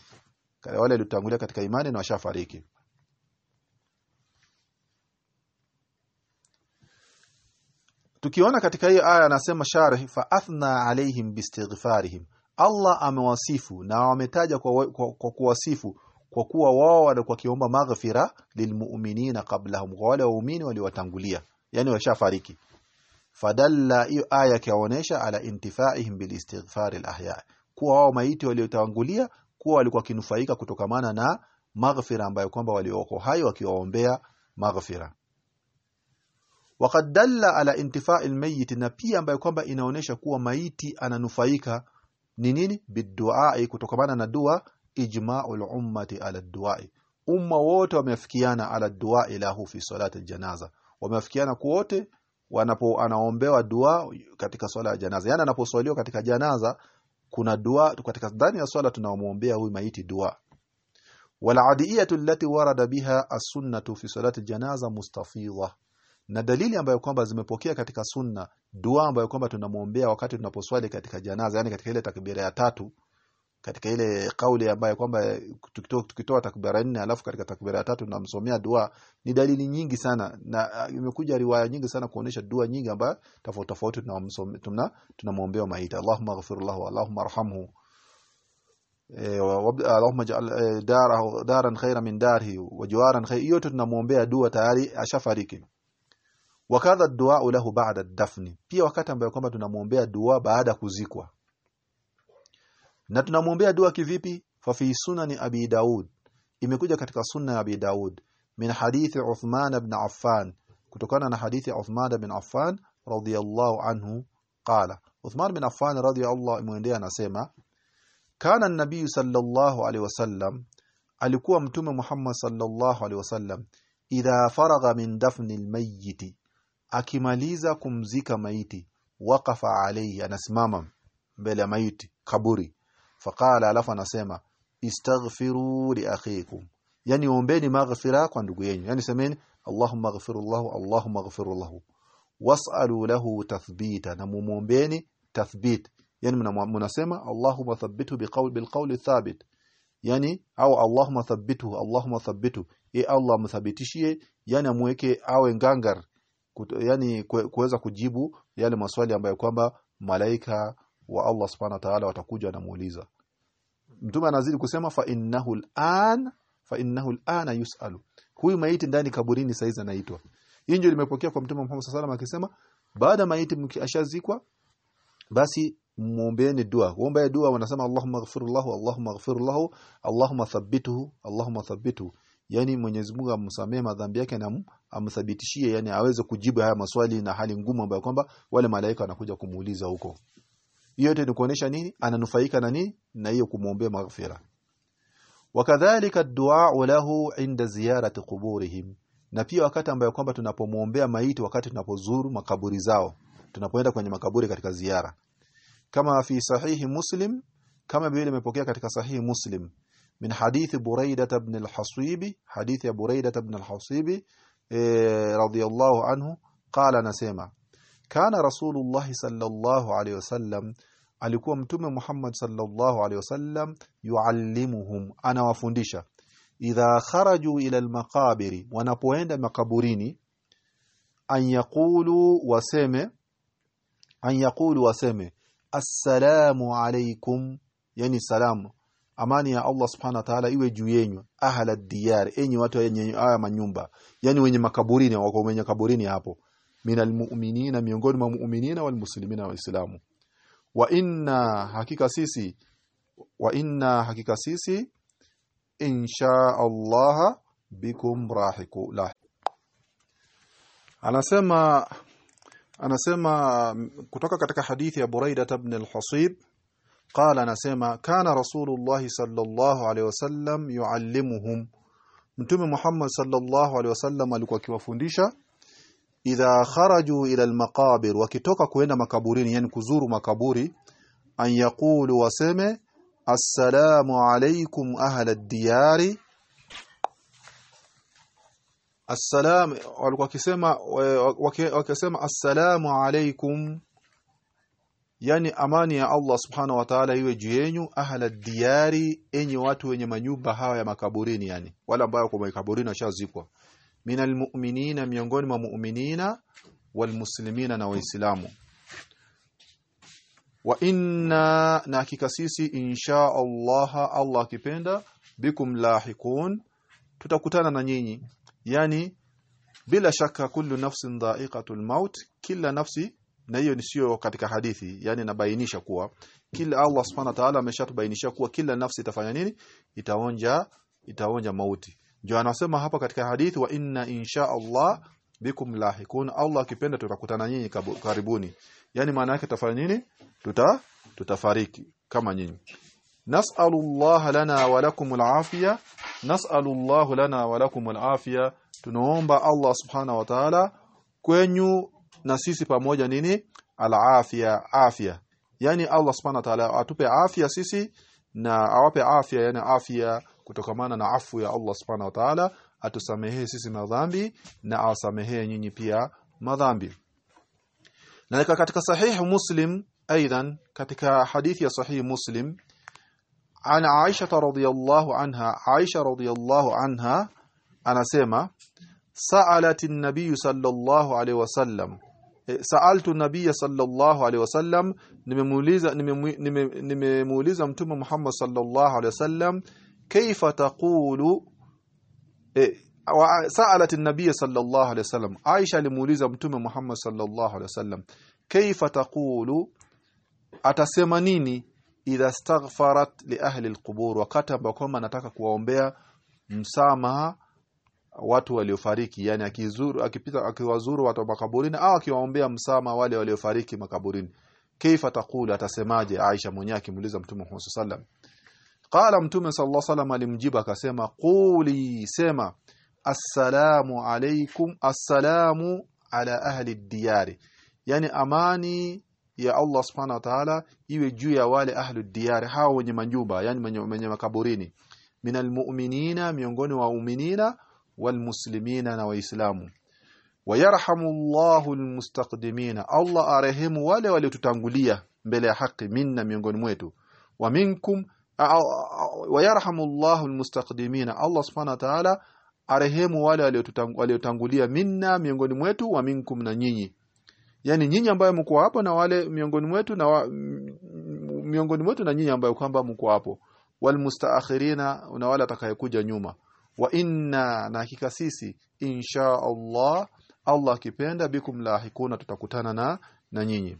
wale waliotutangulia katika imani na washafariki. Tukiona katika hiyo aya anasema sharh fa athna alaihim bistighfarihim. Allah amewasifu na wametaja kwa, kwa, kwa kuwasifu kwa kuwa wao walikuwa kiomba maghfira lilmu'minina qablahum kwa wale waumini waliowatangulia yani washafariki fadalla hiyo aya kaonesha ala intifaihim bilistighfari alahya kuwa wao maiti waliotangulia kuwa walikuwa kinufaika kutokamana na maghfira ambayo kwamba walioko hai wakiwaombea maghfira. Waqad dalla ala intifa'il mayyit na pia ambayo kwamba inaonesha kuwa maiti ananufaika ni nini? Biduai kutokamana na dua ijma'ul ummati ala duai. Umma wote wameafikiana ala duai lahu fi salati aljanaza wameafikiana kuote wanapo anaombewa dua katika swala ya janaza. Yani anaposwaliwa katika janaza kuna dua katika ndani ya swala tunaomuombea huyu maiti dua. Adiyatu allati warada biha as-sunnatu fi salati janaza mustafidha. Na dalili ambayo kwamba zimepokea katika sunna dua ambayo kwamba tunamuombea wakati tunaposwali katika janaza yani katika ile takbira ya tatu katika ile kauli ambayo kwamba tukitoa, takbira nne alafu katika takbira tatu tunamsomea dua ni dalili nyingi sana. Na imekuja riwaya nyingi sana kuonesha dua nyingi ambayo tofauti tofauti tunamsomea tunamwombea maiti. Allahumma ghfir lahu Allahumma arhamhu. Eh Allahumma ja'al darahu daran khayran min darihi wa jawaran khayr yote tunamwombea dua tayari ashafariki. Wakadha dua lahu ba'da dafni. Pia wakati ambayo kwamba tunamwombea dua baada kuzikwa na tunamwombea dua kivipi? Fa fi sunani abi daud. Imekuja katika sunna ya abi daud. Min hadithi uthman ibn affan. Kutokana na hadithi uthman ibn affan radiyallahu anhu qala. Uthman ibn affan radiyallahu imwendea anasema kana nabii sallallahu alaihi wasallam alikuwa mtume muhammad sallallahu alaihi wasallam idha faragha min dafni almayyit akimaliza kumzika maiti waqafa alayhi anasimama mbele ya maiti kaburi faqala alafu anasema istaghfiru li akhikum. Yani ombeni maghfira kwa ndugu yenu. Yani semeni allahumma ghfirullahu allahumma ghfirullahu. Was'alu lahu tathbita na mumuombeni tathbit. Yani mnasema allahumma thabbithu biqawl bilqawl thabit. Yani au allahumma thabbithu allahumma thabbithu. E allah mthabitishie yani amweke awe ngangar. Yani kuweza kujibu yale maswali ambayo kwamba malaika wa Allah subhanahu wa ta'ala watakuja na muuliza mtume anazidi kusema fa innahu al'an fa innahu al'ana yus'alu. Huyu maiti ndani kaburini saizi anaitwa. Hii ndio limepokea kwa mtume Muhammad sallallahu alaihi wasallam akisema baada maiti mkiashazikwa basi muombeeni dua. Kuomba dua wanasema Allahumma ighfirullahu Allahumma ighfirullahu Allahumma thabbituhu Allahumma thabbituhu. Yani Mwenyezi Mungu amsamee madhambi yake na amthibitishie yani aweze kujibu haya maswali na hali ngumu ambayo kwamba wale malaika wanakuja kumuuliza huko yote ni kuonesha nini? Ananufaika na nini? Na hiyo kumuombea maghfira. Wakadhalika du'a lahu inda ziyarati quburihim. Na pia wakati ambayo kwamba tunapomuombea maiti wakati tunapozuru makaburi zao. Tunapoenda kwenye makaburi katika ziara kama fi sahihi muslim kama vile imepokea katika sahihi muslim. Min hadith buraida ibn al-hasibi hadith ya buraida ibn al-hasibi eh, radiyallahu anhu qala nasema kana rasulullah sallallahu alaihi wasallam alikuwa mtume Muhammad sallallahu alaihi wasallam yuallimuhum anawafundisha. Idha kharaju ila almaqabiri wanapoenda makaburini an yaqulu waseme an yaqulu waseme assalamu alaykum yani salamu. Amani ya Allah subhanahu wa ta'ala iwe juu yenu ahla diyar enyi watu wenye haya manyumba. Yani wenye makaburini wako wenye kaburini hapo minal mu'minina miongoni mwa mu'minina wal muslimina waislamu wa inna hakika sisi wa inna hakika sisi insha Allah bikum rahiku la anasema anasema kutoka katika hadithi ya Buraida ibn al-Hasib قال anasema kana rasulullah sallallahu alaihi wasallam yuallimuhum mtume Muhammad sallallahu alaihi wasallam alikuwa akiwafundisha idha kharaju ila almaqabir wakitoka kuenda makaburini yani kuzuru makaburi an yaqulu waseme assalamu alaykum ahla ad-diyari. Assalam walikuwa kisema wakisema assalamu alaykum. Yani amani ya Allah subhanahu wa ta'ala iwe juu yenu ahla diyari enyi watu wenye manyumba hawa ya makaburini yani wale ambao kwa makaburini washazikwa minal mu'minina miongoni mwa mu'minina wal muslimina na waislamu. Wa inna na hakika sisi insha Allah Allah akipenda bikum lahiqun tutakutana na nyinyi. Yani bila shaka kullu nafsin dha'iqatul maut kila nafsi na hiyo ni sio katika hadithi yani nabainisha kuwa kila Allah subhanahu wa ta'ala ameshatubainisha kuwa kila nafsi itafanya nini? Itaonja itaonja mauti ndio anasema hapa katika hadithi wa inna insha Allah bikum lahikun. Allah akipenda tutakutana nyinyi karibuni. Yani maana yake tutafanya nini? Tuta tutafariki kama nyinyi. Nas'alu Allah lana wa lakum alafia nas'alu Allah lana wa lakum alafia tunaomba Allah subhana wa ta'ala kwenyu na sisi pamoja nini? Alafia afia yani Allah subhana wa ta'ala atupe afia sisi na awape afia yani afya kutokamana na afu ya Allah subhanahu wa ta'ala atusamehee sisi madhambi na awasamehee nyinyi pia madhambi na katika sahihi muslim aidan katika hadithi ya sahihi muslim عن عائشة رضي الله عنها عائشة رضي الله عنها anasema سألت النبي صلى الله عليه وسلم سألت النبي صلى الله عليه وسلم nimemuuliza nimemuuliza mtume Muhammad sallallahu alaihi wasallam kaifa taqulu سألت النبي صلى الله عليه وسلم Aisha alimuuliza mtume Muhammad sallallahu alaihi wasallam kaifa taqulu atasema nini idha staghfarat li ahli alqubur wakati ambao anataka kuwaombea msamaha watu waliofariki yani akizuru akipita akiwazuru watu wa makaburini au akiwaombea msamaha wale waliofariki makaburini kaifa taqulu atasemaje Aisha mwenyewe akimuuliza mtume Muhammad sallam qala mtume sallallahu alaihi wasallam alimjibu akasema quli sema assalamu alaikum assalamu ala ahli diyari. Yani amani ya Allah subhanahu wa ta'ala iwe juu ya wale ahli diyari hao wenye majumba yani wenye makaburini. Minal mu'minina miongoni wa mu'minina wal na waislamu. Wayarhamu Allahu almustaqdimina Allah arehemu wale waliotutangulia mbele ya haki minna miongoni mwetu. Wa minkum wayarhamu Allahu almustaqdimina Allah subhanahu wa ta'ala arehemu wale waliotangulia minna miongoni mwetu wa minkum na nyinyi yani nyinyi ambayo mko hapo na wale miongoni mwetu na wa, miongoni mwetu na nyinyi ambayo kwamba mko hapo walmustaakhirina na wale atakayekuja nyuma wa inna na hakika sisi insha Allah Allah akipenda bikum lahikuna tutakutana na na nyinyi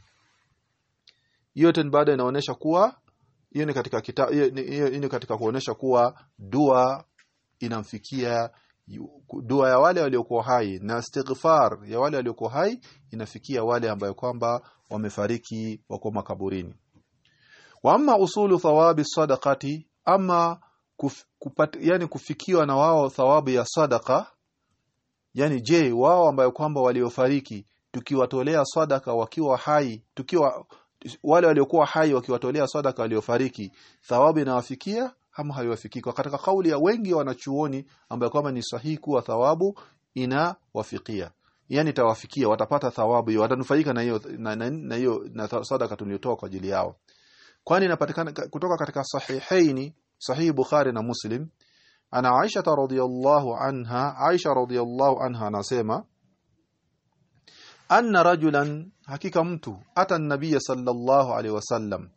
yote baada inaonesha kuwa hiyo ni katika kita, hiyo ni katika kuonesha kuwa dua inamfikia dua ya wale waliokuwa hai na istighfar ya wale waliokuwa hai inafikia wale ambayo kwamba wamefariki wako makaburini. Wa amma usulu thawabi sadaqati ama kuf, kupat, yani kufikiwa na wao thawabu ya sadaka yani je wao ambayo kwamba waliofariki tukiwatolea sadaka wakiwa hai tukiwa wale waliokuwa hai wakiwatolea sadaka waliofariki thawabu inawafikia ama haiwafikii? Katika kauli ya wengi wanachuoni ambayo kwamba ni sahihi kuwa thawabu inawafikia. Yani tawafikia watapata thawabu hiyo watanufaika na hiyo na, na na, na sadaka tuliyotoa kwa ajili yao. Kwani inapatikana kutoka katika sahihaini sahihi Bukhari na Muslim ana Aisha radhiyallahu anha Aisha radhiyallahu anha anasema anna rajulan hakika mtu ata nabiy sallallahu alaihi wasallam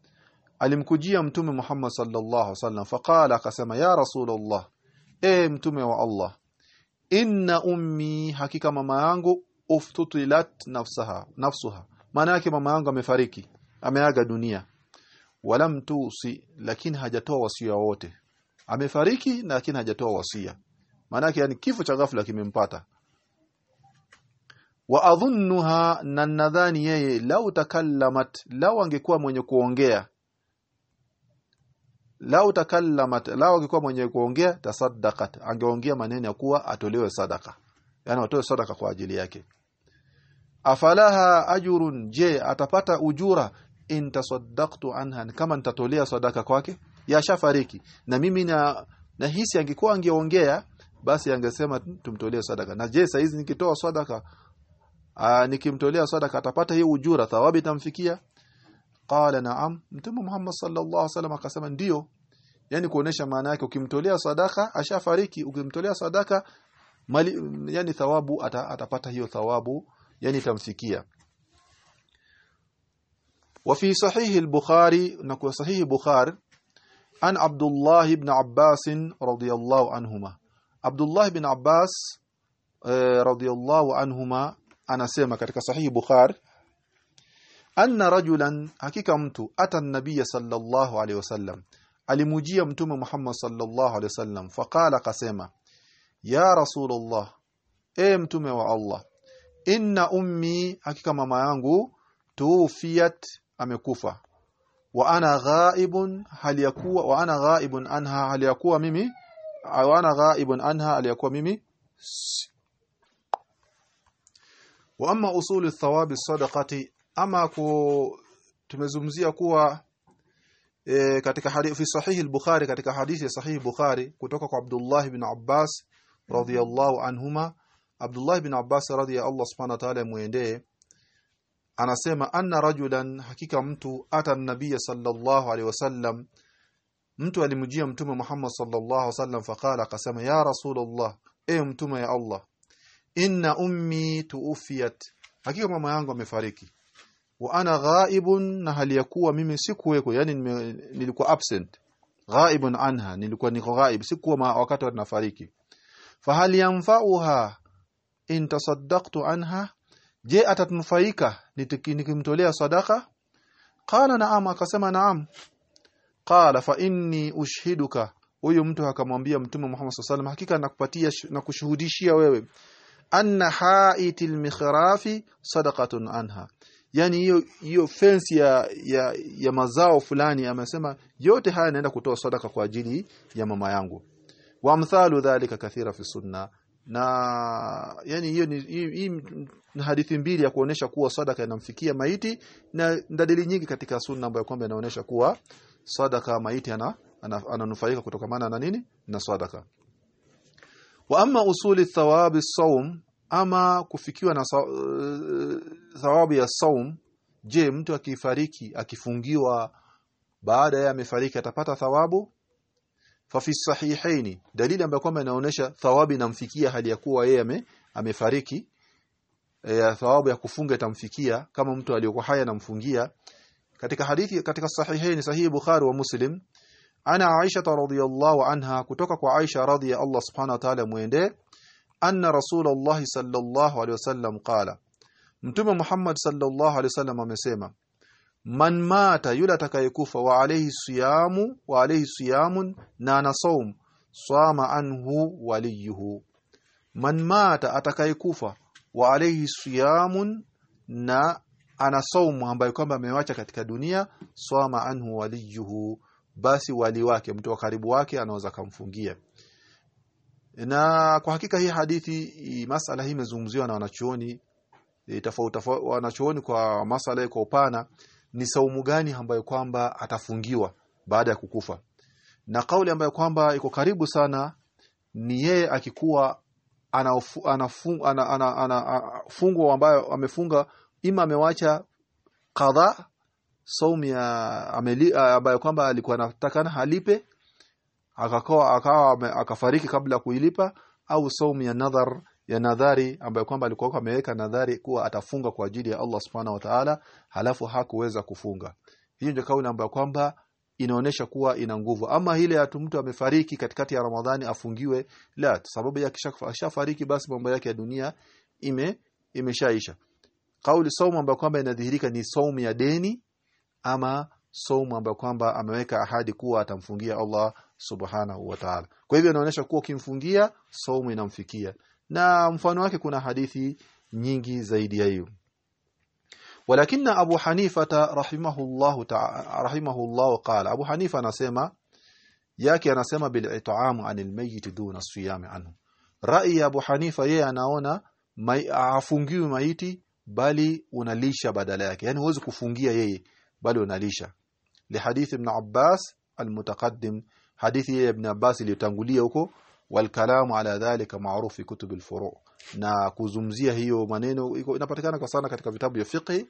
alimkujia mtume Muhammad sallallahu alaihi faqala akasema ya rasulullah e mtume wa Allah inna ummi hakika mama yangu uftutilat nafsaha nafsuha. Maana yake mama yangu amefariki ameaga dunia. Walam tusi lakini hajatoa wasia wote. Amefariki lakini hajatoa wasia. Maana yake yani kifo cha ghafla kimempata wa adhunnuha na nadhani yeye lau takallamat lau angekuwa mwenye kuongea lau takallamat lau angekuwa mwenye kuongea tasaddaqat angeongea maneno ya kuwa atolewe sadaka yani atoe sadaka kwa ajili yake. Afalaha ajurun je atapata ujura? In tasaddaqtu anha kama nitatolea sadaka kwake? Yashafariki na mimi na nahisi angekuwa angeongea basi angesema tumtolee sadaka na je saizi nikitoa sadaka nikimtolea sadaka atapata hiyo ujura thawabu itamfikia qala na'am mtume Muhammad sallallahu alaihi wasallam akasema ndio yani kuonesha maana yake ukimtolea sadaka ashafariki ukimtolea sadaka mali yani thawabu ata, atapata hiyo thawabu yani itamfikia وفي صحيح البخاري نكو صحيح البخاري عن عبد الله بن عباس رضي الله عنهما عبد الله بن عباس رضي الله عنهما anasema katika sahihi Bukhari anna rajulan hakika mtu ata nabiyya sallallahu alaihi wasallam alimujia mtume Muhammad sallallahu alaihi wasallam faqala kasema ya rasulullah e mtume wa Allah inna ummi hakika mama yangu tuufiyat amekufa. Wa ana ghaibun haliyakuwa wa ana ghaibun anha haliyakuwa mimi wa ana ghaibun anha haliyakuwa mimi wa amma usulu thawabi sadaqati ama ku tumezumzia kuwa e, katika hadithi sahihi al-Bukhari katika hadithi ya sahihi Bukhari kutoka kwa Abdullah ibn Abbas radhiyallahu anhuma Abdullah ibn Abbas radhiya Allah subhanahu wa ta'ala muendee anasema anna rajulan hakika mtu ata nabiy sallallahu alaihi wasallam mtu alimjia mtume Muhammad sallallahu alaihi wasallam faqala akasema ya rasulullah e mtume ya Allah inna ummi tuufiyat. Hakika mama yangu amefariki. Wa ana ghaibun na hali ya kuwa mimi sikuweko yani nilikuwa absent. Ghaibun anha nilikuwa niko ghaib sikuwa wakati nafariki fahal yanfa'uha in tasaddaqtu anha je atatunfaika nikimtolea sadaka qala na'am akasema na'am. Qala fa inni ushhiduka huyo mtu akamwambia mtume Muhammad sallallahu alaihi wasallam hakika nakupatia na kushuhudishia wewe anna haitil mikhrafi sadaqatun anha. Yani hiyo hiyo fence ya, ya ya mazao fulani amesema yote haya naenda kutoa sadaka kwa ajili ya mama yangu. Wa mthalu dhalika kathira fi sunna. Na yani hiyo ni hii hadithi mbili ya kuonesha kuwa sadaka inamfikia maiti na dalili nyingi katika sunna ambayo kwamba inaonesha kuwa sadaka maiti ana ananufaika kutokamana na nini? Na sadaka wa amma usuli thawabi saum ama kufikiwa na thawabu ya saum je mtu akifariki akifungiwa baada ya amefariki atapata thawabu? Fa fi sahihaini dalili ambayo kwamba inaonyesha thawabu inamfikia hali ya kuwa yeye ame, amefariki ya thawabu ya kufunga itamfikia kama mtu aliyokuwa haya anamfungia. Katika hadithi katika sahihaini sahihi Bukhari wa Muslim ana Aisha radhiyallahu anha kutoka kwa Aisha radhiya Allah subhanahu wa ta'ala muende anna rasulullah sallallahu alaihi wasallam qala. Mtume Muhammad sallallahu alaihi wasallam amesema man mata yule atakayekufa wa alayhi siyamu wa alayhi siyamun na ana saum swama anhu waliyuhu. Man mata atakayekufa wa alayhi siyamun na ana saumu ambayo kwamba amewacha katika dunia swama anhu waliyuhu basi wali wake mtu wa karibu wake anaweza kumfungia na kwa hakika hii hadithi masala hii imezungumziwa na wanachuoni tofauti wanachuoni kwa masala kwa upana ni saumu gani ambayo kwamba atafungiwa baada ya kukufa. Na kauli ambayo kwamba iko karibu sana ni yeye akikuwa anafungwa ana, ana, ana, ana, ambayo amefunga ima amewacha kadha saumu ya ameli ambayo kwamba alikuwa anatakana halipe akakoa akawa akafariki kabla kuilipa au saumu ya nadhar ya nadhari ambayo kwamba alikuwa ameweka nadhari kuwa atafunga kwa ajili ya Allah subhanahu wa ta'ala halafu hakuweza kufunga. Hiyo ndio kauli ambayo kwamba inaonesha kuwa ina nguvu. Ama ile ya mtu amefariki katikati ya Ramadhani afungiwe la sababu ya kishafariki basi mambo yake ya dunia ime imeshaisha. Kauli saumu ambayo kwamba inadhihirika ni saumu ya deni ama saumu ambayo kwamba ameweka ahadi kuwa atamfungia Allah subhanahu wa ta'ala kwa hivyo inaonyesha kuwa ukimfungia saumu inamfikia na mfano wake kuna hadithi nyingi zaidi ya hiyo ولكن أبو حنيفة رحمه الله تعالى رحمه الله قال أبو حنيفة anasema yake anasema bil it'am anil mayyit duna siyam anhu rai Abu Hanifa yeye anaona afungiwi maiti bali unalisha badala yake yani huwezi kufungia yeye bali unalisha. Li hadithi ibn Abbas almutaqaddim hadithi ya ibn Abbas iliyotangulia huko walkalamu ala dhalika maarufu fi kutub alfuru. Na kuzumzia hiyo maneno inapatikana kwa sana katika vitabu vya fiqh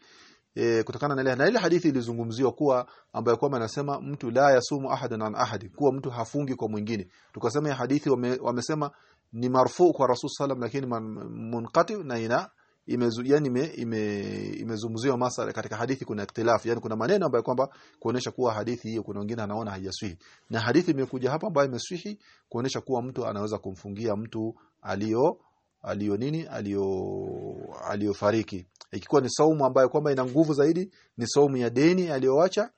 e, kutokana na ile na ile hadithi ilizungumziwa kuwa ambayo kwamba anasema mtu la yasumu ahadan an ahadi kuwa mtu hafungi kwa mwingine. Tukasema hadithi wamesema wame, ni marfu kwa rasul sallam lakini munqati na ina imezu, yani ime, ime, imezungumziwa masala katika hadithi kuna ikhtilafu. Yani kuna maneno ambayo kwamba kuonesha kuwa hadithi hiyo kuna wengine anaona haijaswihi. Na hadithi imekuja hapa ambayo imeswihi kuonesha kuwa mtu anaweza kumfungia mtu alio alio nini alio aliofariki. Ikikuwa ni saumu ambayo kwamba ina nguvu zaidi ni saumu ya deni aliyowacha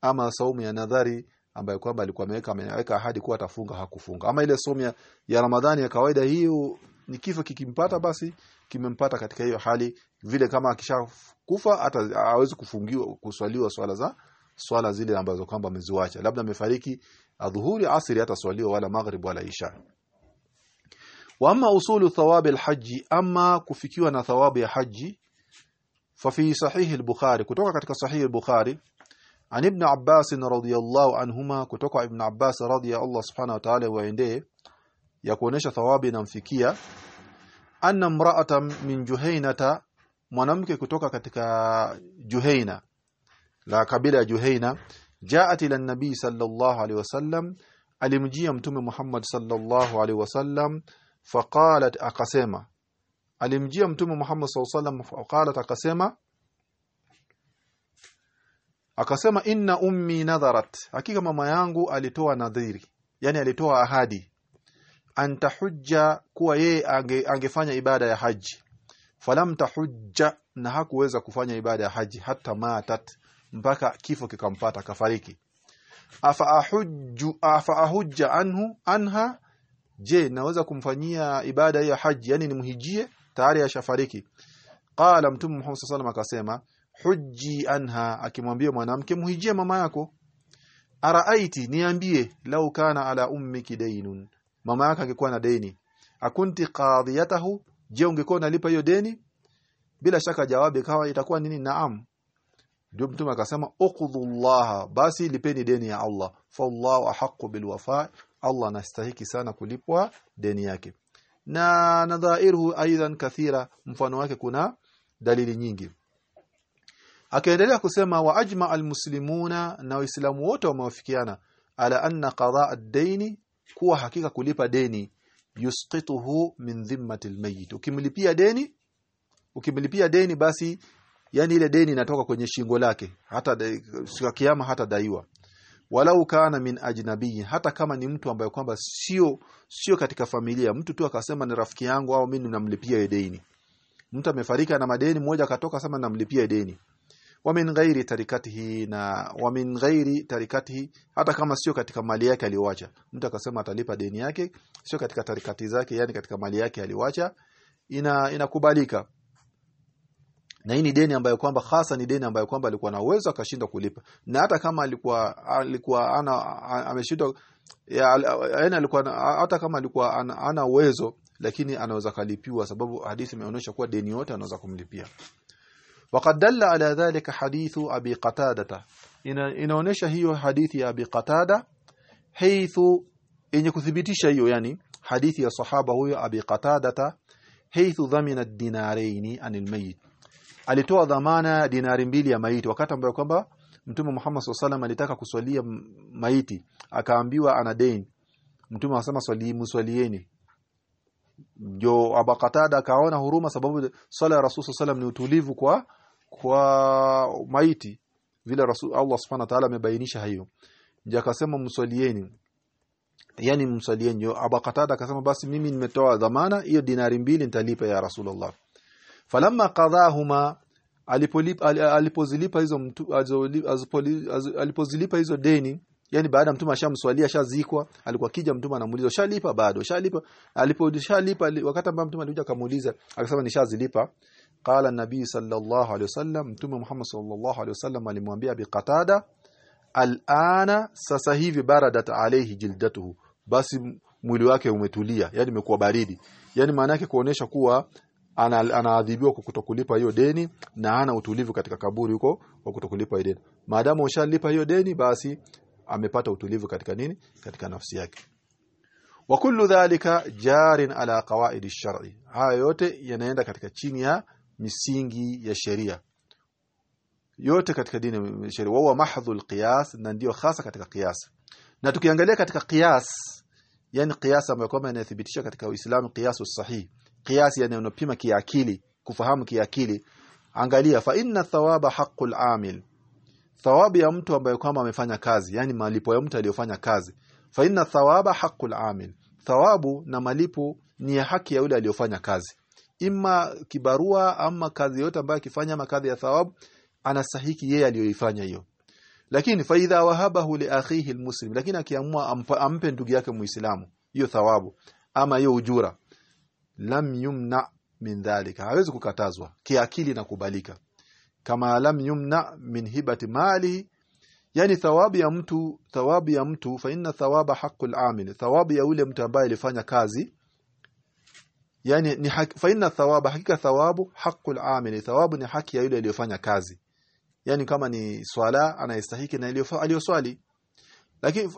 ama saumu ya nadhari ambayo kwamba alikuwa ameweka ameweka ahadi kuwa atafunga hakufunga. Ama ile saumu ya, ya Ramadhani ya kawaida hiyo ni kifo kikimpata basi kimempata katika hiyo hali vile kama akishakufa hata hawezi kufungiwa kuswaliwa swala za swala zile ambazo kwamba ameziacha labda amefariki adhuhuri asri hata swaliwa wala maghrib wala isha wa amma usulu thawabi alhaji ama kufikiwa na thawabu ya haji ففي صحيح البخاري kutoka katika sahih al-Bukhari an ibn Abbas radhiyallahu anhuma kutoka ibn Abbas radhiya Allah subhanahu wa ta'ala waendee ya kuonesha thawabu inamfikia anna mra'ata min Juhainata mwanamke kutoka katika Juhaina la kabila Juhaina jaat ila nabii sallallahu alaihi wasallam alimjia mtume Muhammad sallallahu alaihi wasallam faqalat akasema alimjia mtume Muhammad SAW faqalat akasema akasema inna ummi nadharat. Hakika mama yangu alitoa nadhiri yani alitoa ahadi antahujja kuwa yeye ange, angefanya ibada ya haji. Falam tahujja na hakuweza kufanya ibada ya haji hata matat mpaka kifo kikampata kafariki. Afa ahujju afa ahujja anhu anha je naweza kumfanyia ibada ya haji yani nimhijie tayari ashafariki. Qala mtume Muhammad sallallahu akasema hujji anha akimwambia mwanamke muhijie mama yako. Araaiti niambie lau kana ala ummiki daynun mama yake angekuwa na deni. Akunti qadhiyatahu je ungekuwa unalipa hiyo deni? Bila shaka jawabu ikawa itakuwa nini? Naam. Ndio mtume akasema uqdullah basi lipeni deni ya Allah. Fallahu ahqqu bilwafa Allah anastahiki sana kulipwa deni yake. Na nadhairuhu aidan kathira mfano wake kuna dalili nyingi. Akaendelea kusema wa ajma almuslimuna na waislamu wote wamewafikiana ala anna qadaa ad-daini kuwa hakika kulipa deni yusqituhu min dhimmati almayyit. Ukimlipia deni ukimlipia deni basi yani ile deni inatoka kwenye shingo lake hata siku kiyama hata daiwa. Walau kana min ajnabii hata kama ni mtu ambaye kwamba sio sio katika familia. Mtu tu akasema ni rafiki yangu au mimi namlipia deni. Mtu amefarika na madeni mmoja akatoka sema namlipia deni wa min ghairi tarikatihi na wa min ghairi tarikatihi hata kama sio katika mali yake aliyoacha. Mtu akasema atalipa deni yake sio katika tarikati zake yani katika mali yake aliwacha ina inakubalika. Na hii ni deni ambayo kwamba hasa ni deni ambayo kwamba alikuwa na uwezo akashindwa kulipa. Na hata kama alikuwa alikuwa ana ameshindwa yani alikuwa hata kama alikuwa ana, ana uwezo lakini anaweza kalipiwa sababu hadithi imeonyesha kuwa deni yote anaweza kumlipia وقد دل على ذلك حديث ابي قتاده inaonyesha hiyo hadithi ya abi qatada haithu yenye kuthibitisha hiyo yani hadithi ya sahaba huyo abi qatada haithu dhamina ad-dinaraini anil mayit alitoa dhamana dinari mbili ya maiti wakati ambayo kwamba mtume Muhammad SAW alitaka kuswalia maiti akaambiwa ana deni mtume akasema swali mswalieni jo abakatada akaona huruma sababu swala ya rasul sallam ni utulivu kwa kwa maiti vile rasul Allah subhanahu wa ta'ala amebainisha hiyo. Nje akasema msalieni yani mswalieni. Abakatada akasema basi mimi nimetoa dhamana hiyo dinari mbili nitalipa ya rasulullah. Falamma qadahuma alipozilipa hizo alipozilipa hizo deni yani baada mtume ashamswalia ashazikwa alikuwa kija mtume anamuuliza shalipa bado? Shalipa aliposhalipa wakati ambapo mtume alikuja akamuuliza akasema nishazilipa. Qala nabii sallallahu alaihi wasallam mtume Muhammad sallallahu alaihi wasallam alimwambia biqatada alana sasa hivi baradat alayhi jildatuhu. Basi mwili wake umetulia yani imekuwa baridi. Yani maana yake kuonesha kuwa anaadhibiwa kwa kutokulipa hiyo deni na ana utulivu katika kaburi huko kwa kutokulipa hiyo deni. Maadamu ushalipa hiyo deni basi amepata utulivu katika nini? Katika nafsi yake. Wa kullu dhalika jarin ala qawaid ash-shar'i haya yote yanaenda katika chini ya misingi ya sheria. Yote katika dini sheria. Huwa mahdhul qiyas na ndio hasa katika qiyas. Na tukiangalia katika qiyas yani qiyas ambayo kama inathibitisha katika Uislamu qiyasu sahih. Qiyas yani unapima kiakili kufahamu kiakili. Angalia fa inna thawaba haqqul amil thawabu ya mtu ambaye kwamba amefanya kazi yani malipo ya mtu aliyofanya kazi. Fa inna thawaba haqqul amil. Thawabu na malipo ni ya haki ya yule aliyofanya kazi. Imma kibarua ama kazi yote ambayo akifanya makadhi ya thawabu anastahiki yeye aliyoifanya hiyo. Lakini fa idha wahabahu li akhihi almuslim lakini akiamua ampe ndugu yake muislamu hiyo thawabu ama hiyo ujura lam yumna min dhalika. Hawezi kukatazwa kiakili na kubalika kama lam yumna min hibati mali yani thawabu ya mtu thawabu ya mtu fa inna thawaba haqqul amil thawabu ya yule mtu ambaye alifanya kazi yani ni haki, fa inna thawaba hakika thawabu haqqul amil thawabu ni haki ya yule aliyofanya kazi yani kama ni swala anayestahiki na aliyoswali. Lakini uh,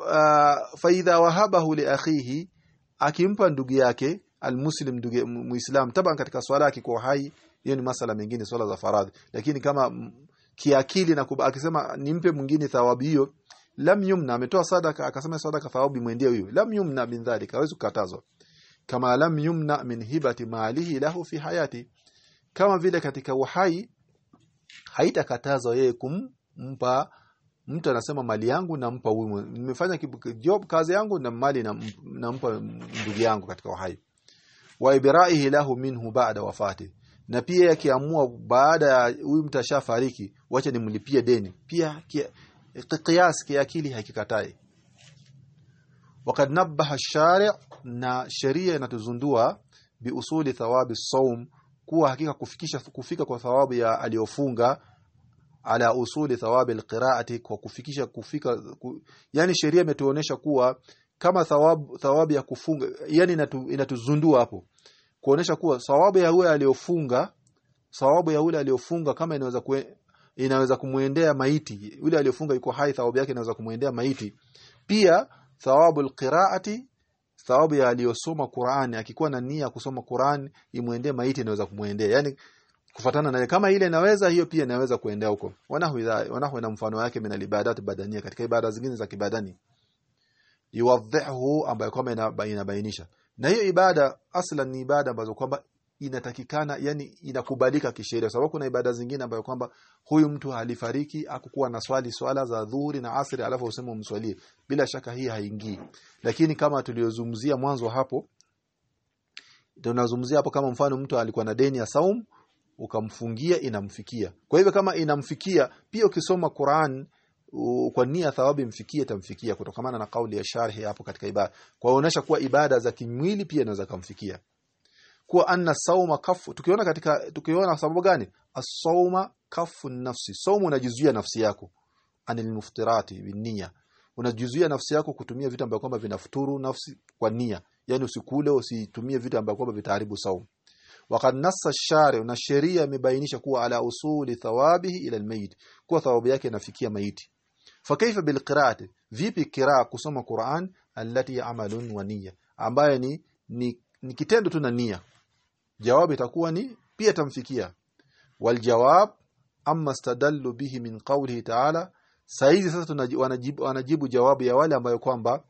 fa idha wahabahu li akhihi akimpa ndugu yake almuslim ndugu muislam taban katika swala yake kwa hai hiyo ni masala mengine swala za faradhi. Lakini kama kiakili na kuba, akisema nimpe mwingine thawabu hiyo lam yumna ametoa sadaka akasema sadaka thawabu mwendie huyo lam yumna bin dhalika hawezi kukatazwa. Kama lam yumna min hibati malihi lahu fi hayati kama vile katika uhai haitakatazwa yeye kumpa mtu anasema mali yangu nampa huyu nimefanya job kazi yangu na mali nampa ndugu yangu katika uhai. Wa ibraihi lahu minhu ba'da wafati na pia akiamua baada ya huyu mtu ashafariki wacha nimlipie deni. Pia qiyas kiakili hakikatai. Wakad nabaha ash-shari' na sheria inatuzundua biusuli thawabi saum kuwa hakika kufikisha kufika kwa thawabu ya aliyofunga ala usuli thawabi alqiraati kwa kufikisha kufika ku, yani sheria imetuonesha kuwa kama thawabu thawabu ya kufunga yani inatu, inatuzundua hapo kuonesha kuwa sawabu ya yule aliyofunga sawabu ya yule aliyofunga kama inaweza kue, inaweza kumuendea maiti. Yule aliyofunga yuko hai thawabu yake inaweza kumuendea maiti. Pia thawabu alqiraati thawabu ya aliyosoma Qur'ani akikuwa na nia kusoma Qur'ani imuendee maiti inaweza kumuendea yani kufatana na kama ile inaweza hiyo pia inaweza kuendea huko. Wanahu wanahu na mfano wake min alibadat badania katika ibada zingine za kibadani. Yuwadhihu ambayo kama inabainisha na hiyo ibada aslan ni ibada ambazo kwamba inatakikana yani inakubalika kisheria. Sababu kuna ibada zingine ambayo kwamba huyu mtu alifariki akukuwa na swali swala za dhuhuri na asri alafu useme umswalie. Bila shaka hii haingii. Lakini kama tuliozungumzia mwanzo hapo tunazungumzia hapo kama mfano mtu alikuwa na deni ya saum ukamfungia inamfikia. Kwa hivyo kama inamfikia pia ukisoma Qur'an kwa nia thawabu imfikie tamfikia kutokana na kauli ya sharhi hapo katika ibada kwaonesha kuwa ibada za kimwili pia inaweza kumfikia kuwa anna sauma kafu tukiona katika tukiona sababu gani as-sauma kafu nafsi saumu unajizuia nafsi yako anil muftirati binnia unajizuia nafsi yako kutumia vitu ambavyo kwamba vinafuturu nafsi kwa nia yani usikule usitumie vitu ambavyo kwamba vitaharibu saumu وقد نص الشارع na sheria imebainisha kuwa ala usuli thawabihi ila almayit kuwa thawabu yake inafikia maiti fakaifa bilqiraati vipi qiraa kusoma Qur'an allati amalun wa niyya? ambayo ni, ni, ni kitendo tu na nia jawabu itakuwa ni pia tamfikia. Waljawab amma stadallu bihi min qawlihi ta'ala. Saizi sasa wanajibu, wanajibu jawabu ya wale ambayo kwamba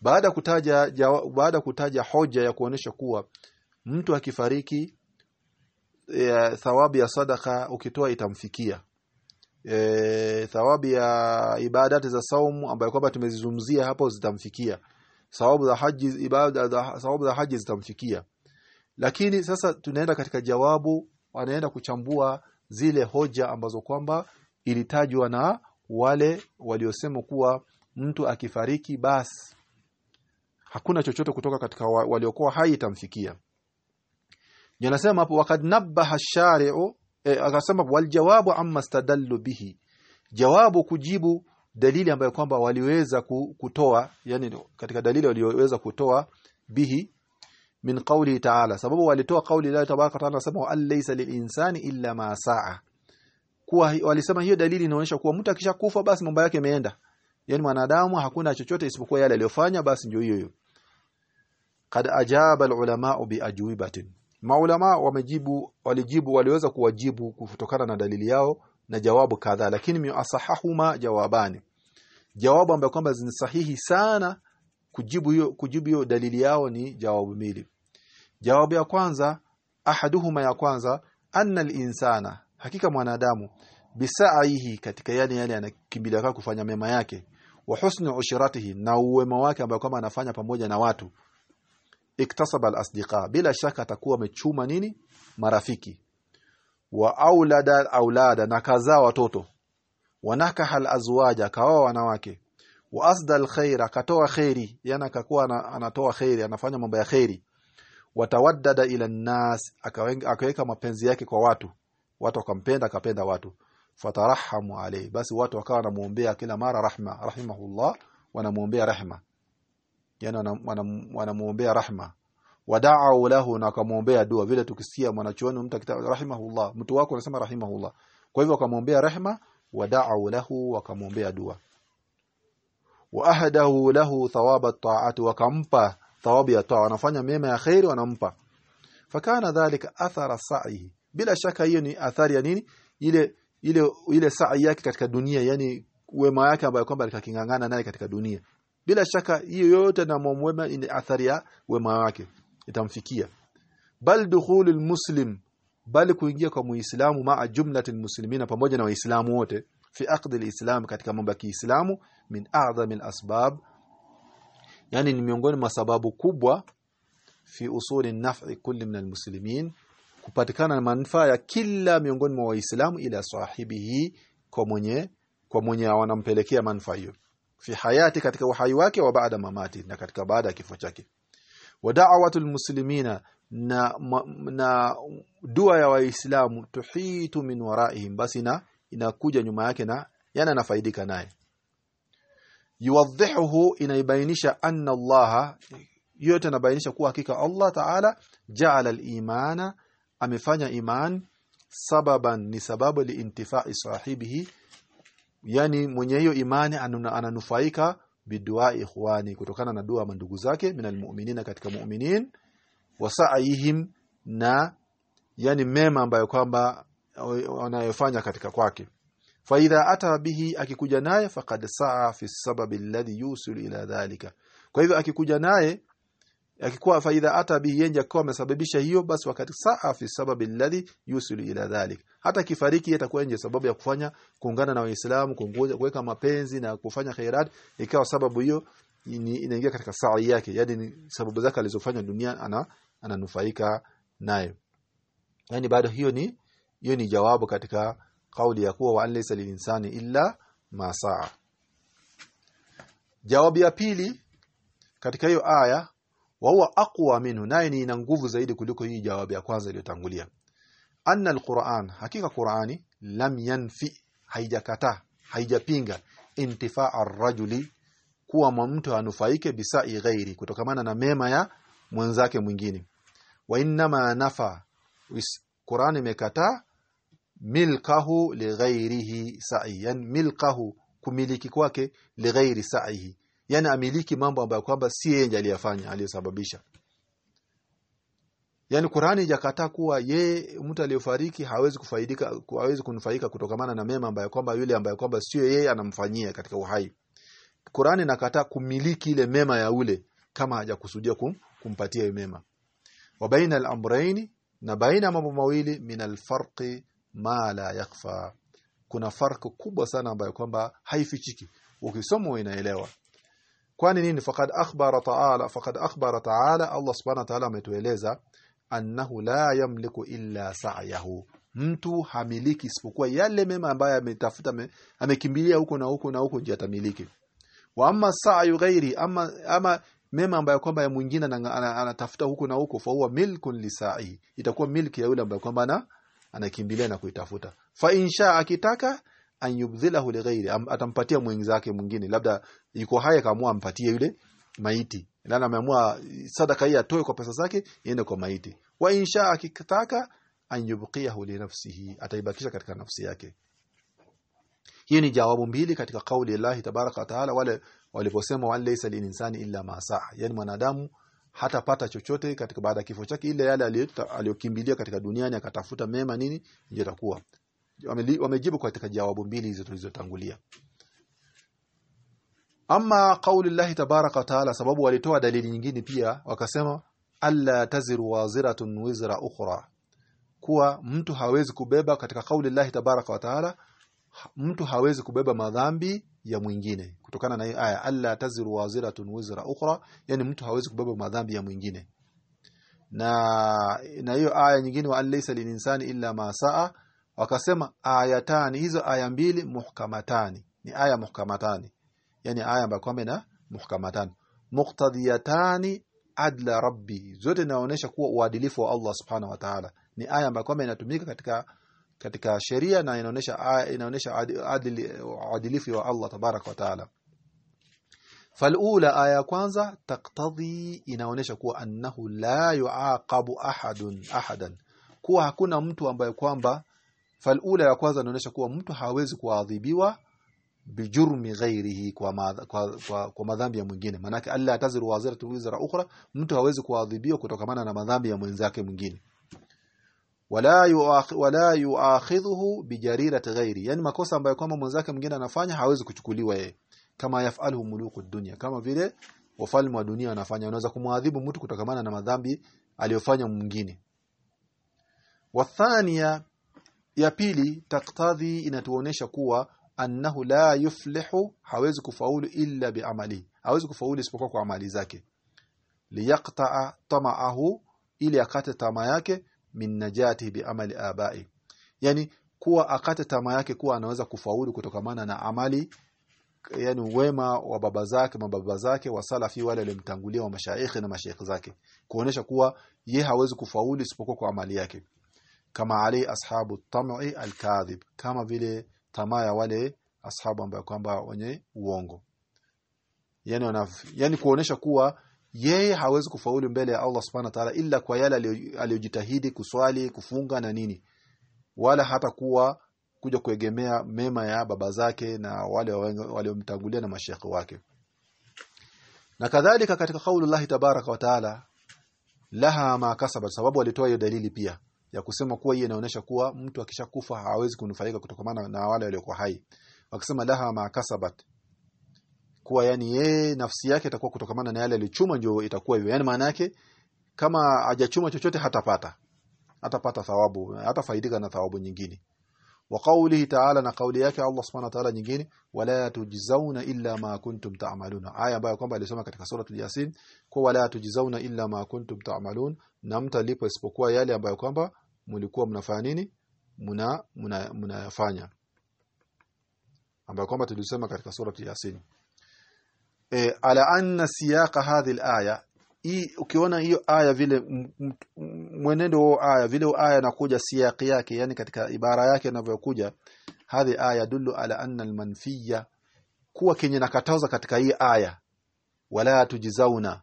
baada kutaja jawa, baada kutaja hoja ya kuonesha kuwa mtu akifariki e, thawabu ya sadaka ukitoa itamfikia e, thawabu ya ibadati za saumu ambayo kwamba tumezizumzia hapo zitamfikia. Thawabu za haji ibada thawabu za haji zitamfikia. Lakini sasa tunaenda katika jawabu wanaenda kuchambua zile hoja ambazo kwamba ilitajwa na wale waliosema kuwa mtu akifariki basi hakuna chochote kutoka katika waliokuwa hai itamfikia. Yanasema hapo wakad nabaha shari'u eh, akasema wal jawabu amma stadallu bihi. Jawabu kujibu dalili ambayo kwamba waliweza kutoa yani katika dalili walioweza kutoa bihi min qawli ta'ala. Sababu walitoa kauli la tabaraka ta'ala nasema wa laysa lilinsani illa ma saa. Kuwa walisema hiyo dalili inaonyesha kuwa mtu akishakufa basi mambo yake yameenda. Yani mwanadamu hakuna chochote isipokuwa yale aliyofanya basi ndio hiyo hiyo. Kad ajaba alulama biajwibatin maulama wamejibu walijibu waliweza kuwajibu kutokana na dalili yao na jawabu kadhaa lakini miasahahuma jawabani. Jawabu ambayo kwamba ni sahihi sana kujibu hiyo kujibu hiyo dalili yao ni jawabu mbili. Jawabu ya kwanza ahaduhuma ya kwanza anna al-insana hakika mwanadamu bisaihi katika yale yale anakimbilia kufanya mema yake wa husni ushiratihi na uwema wake ambao kama anafanya pamoja na watu iktasaba al-asdiqa. Bila shaka atakuwa amechuma nini? Marafiki. Wa aulada aulada na kazaa watoto. Wanakaha al-azwaja kawa wanawake. Wa asda al-khaira katoa khairi yana akakuwa anatoa khairi anafanya mambo ya khairi watawaddada ila nnas akaweka mapenzi yake kwa watu. Watu wakampenda akapenda watu. Fatarahamu alayhi. Basi watu wakawa wanamuombea kila mara rahma. Rahimahullah wanamuombea rahma yani wanamuombea rahma. Wada'u lahu na akamuombea dua. Vile tukisikia mwanachuoni akitaka rahimahullah mtu wako anasema rahimahullah. Kwa hivyo akamwombea rehma wada'u lahu wakamuombea dua. Wa ahadahu lahu thawaba ta'ati wakampa thawabu ya taa. Wanafanya mema ya khairi wanampa. Fakana dhalika athara sa'ihi bila shaka hiyo ni athari ya nini? Ile ile ile sa'i yake katika dunia. Yani wema yake ambayo kwamba alikingangana naye katika dunia bila shaka hiyo yote na mwema ni athari ya wema wake. Itamfikia. Bal dukhulul muslim bali kuingia kwa muislamu maa jumlatil muslimina pamoja na waislamu wote fi aqd alislam katika mambo ya Kiislamu min a'zami alasbab. Yani ni miongoni mwa sababu kubwa fi usuli naf'i kulli min almuslimin kupatikana na manufaa ya kila miongoni mwa waislamu ila sahibihi kwa mwenye kwa mwenye wanampelekea manufaa hiyo fi hayati katika uhai wake wa baada mamati na katika baada ya kifo chake. Wa da'watul muslimina na, ma, na dua ya waislamu tuhitu min waraihim basi na inakuja nyuma yake na yana nafaidika naye. Yuwadhihuhu inaibainisha anna allaha yote anabainisha kuwa hakika Allah Ta'ala ja'ala al-imana amefanya iman sababan ni sababu liintifai sahibihi yani mwenye hiyo imani ananufaika bidua ikhwani kutokana na dua mandugu zake minal mu'minina katika mu'minin wasaihim na yani mema ambayo kwamba wanayofanya katika kwake. Faidha ata bihi akikuja naye faqad saa fi sababi alladhi yusil ila dhalika. Kwa hivyo akikuja naye akikuwa faida ata bihi yenja kwa amesababisha hiyo basi wakati saa fi sababi alladhi yusil ila dhalik. Hata kifariki itakuwa nje sababu ya kufanya kuungana na waislamu kuweka mapenzi na kufanya khairat. Ikawa sababu hiyo inaingia katika saa yake. Yani ni sababu zake alizofanya dunia ana ananufaika nayo. Yani bado hiyo ni hiyo ni jawabu katika kauli ya kuwa wa laysa lilinsani illa ma saa. Jawabu ya pili katika hiyo aya wa huwa aqwa minhu naye ni ina nguvu zaidi kuliko hii jawabu ya kwanza iliyotangulia. Anna alquran hakika qurani lam yanfi haijakataa haijapinga intifaa arrajuli kuwa mtu anufaike bisai ghairi kutokamana na mema ya mwenzake mwingine. Wa inma nafa Qur'an imekataa milkahu lighairihi sa'iyan milkahu kumiliki kwake lighairi sa'ihi yani amiliki mambo ambayo kwamba si yeye ndiye aliyafanya aliyosababisha. Yani Qur'ani hajakataa kuwa ye mtu aliyofariki hawezi kufaidika hawezi kunufaika kutokamana na mema ambayo kwamba yule ambayo kwamba sio yeye anamfanyia katika uhai. Qur'ani nakataa kumiliki ile mema ya ule kama hajakusudia kum, kumpatia ile mema. Wa baina al-amrayn na baina mambo mawili min al-farqi ma la yakfa kuna farq kubwa sana ambayo kwamba haifichiki. Ukisoma unaelewa kwani nini? Faqad akhbara ta'ala faqad akhbara ta'ala Allah subhanahu wa ta'ala ametueleza annahu la yamliku illa sa'yahu. Mtu hamiliki isipokuwa yale mema ambayo ametafuta amekimbilia huko na huko na huko ndio atamiliki. Wa amma sa'yu ghairi ama ama mema ambayo kwamba ya mwingine anatafuta huko na huko fa huwa milkun lisa'i itakuwa milki ya yule ambaye kwamba ana anakimbilia na kuitafuta. Fa insha akitaka an yubdhilahu lighairi atampatia mwenzake mwingine labda yuko haya kaamua ampatie yule maiti. Na ameamua sadaka hii atoe kwa pesa zake iende kwa maiti. Wa insha akitaka an yubqiyahu li nafsihi ataibakisha katika nafsi yake. Hii ni jawabu mbili katika kauli Allah tabaraka wa taala wale waliposema wa laysa linsani illa ma saa. Yani mwanadamu hatapata chochote katika baada ya kifo chake ile yale aliyokimbilia katika duniani akatafuta mema nini ndio itakuwa wamejibu katika jawabu mbili hizo tulizotangulia. Ama kauli llahi tabaraka wa taala sababu walitoa dalili nyingine pia wakasema alla taziru waziratun wizra ukhra. Kuwa mtu hawezi kubeba katika kauli llahi tabaraka wa taala mtu hawezi kubeba madhambi ya mwingine. Kutokana na hiyo aya alla taziru waziratun wizra ukhra yani mtu hawezi kubeba madhambi ya mwingine. Na na hiyo aya nyingine wa alaysa lilinsani illa ma saa wakasema ayatani hizo aya mbili muhkamatani. Ni aya muhkamatani. Yani aya ambayo kwamba ina muhkamatani. Muqtadiyatani adla rabbi. Zote inaonyesha kuwa uadilifu wa Allah subhanahu wa ta'ala. Ni aya ambayo kwamba inatumika katika katika sheria na inaonyesha inaonyesha adili uadilifu wa Allah tabaraka wa taala. Falula aya ya kwanza taktadhi inaonyesha kuwa annahu la yuaqabu ahadun ahadan. Kuwa hakuna mtu ambaye kwamba falula ya kwanza inaonyesha kuwa mtu hawezi kuadhibiwa bijurmi ghairihi kwa, kwa, kwa, kwa madhambi ya mwingine. Manake alla taziru waziratu wizra ukhra mtu hawezi kuadhibiwa kutokamana na madhambi ya mwenzake mwingine. Wala yuakh, wala yuakhidhuhu bijarirati ghairi. Yani makosa ambayo kwamba mwenzake mwingine anafanya hawezi kuchukuliwa yeye. Kama yafaluhu muluku dunya. Kama vile wafalme wa dunia wanafanya unaweza kumwadhibu mtu kutokamana na madhambi aliyofanya mwingine. Wathania ya pili taktadhi inatuonesha kuwa annahu la yuflihu hawezi kufaulu illa biamali hawezi kufaulu isipokuwa kwa amali zake. Liyaqta'a tama'ahu ili akate tamaa yake min najati biamali abai. Yani kuwa akate tamaa yake kuwa anaweza kufaulu kutokamana na amali yani wema wa baba zake mababa zake wasalafi wale walimtangulia wa mashaikhi na mashaikh zake. Kuonesha kuwa ye hawezi kufaulu isipokuwa kwa amali yake kama ali ashabu tam'i alkadhib kama vile tamaa ya wale ashabu ambao kwamba wenye uongo. Yani wanaf, yani kuonesha kuwa yeye hawezi kufaulu mbele ya Allah subhanahu wa ta'ala illa kwa yale aliyojitahidi kuswali kufunga na nini. Wala hata kuwa kuja kuegemea mema ya baba zake na wale waliomtangulia na mashekhi wake. Na kadhalika katika kauli Allah tabaraka wa taala laha ma kasabat sababu walitoa hiyo dalili pia ya kusema kuwa hii inaonyesha kuwa mtu akishakufa hawezi kunufaika kutokana na wale waliokuwa hai. Wakisema laha makasabat kuwa yani yeye nafsi yake itakuwa kutokamana na yale alichuma ndio itakuwa hivyo. Yani maana yake kama hajachuma chochote hatapata. Hatapata thawabu hatafaidika na thawabu nyingine wa qawlihi ta'ala na kauli yake Allah subhanahu wa ta'ala nyingine wala tujzauna illa ma kuntum ta'maluna aya ambayo kwamba alisoma katika suratul yasin kwa wala tujzauna illa ma kuntum ta'malun. Na mtalipo isipokuwa yale ambayo kwamba mlikuwa mnafanya nini? Mna mnayafanya. Muna ambayo kwamba tulisema katika suratul yasin. E, ala anna siyaqa hadhihi alaya hii ukiona hiyo aya vile mwenendo wa aya vile aya inakuja siyaqi yake yani katika ibara yake inavyokuja hadhi aya dullu ala anna almanfiya kuwa kenye nakataza katika hii aya. Wala tujizauna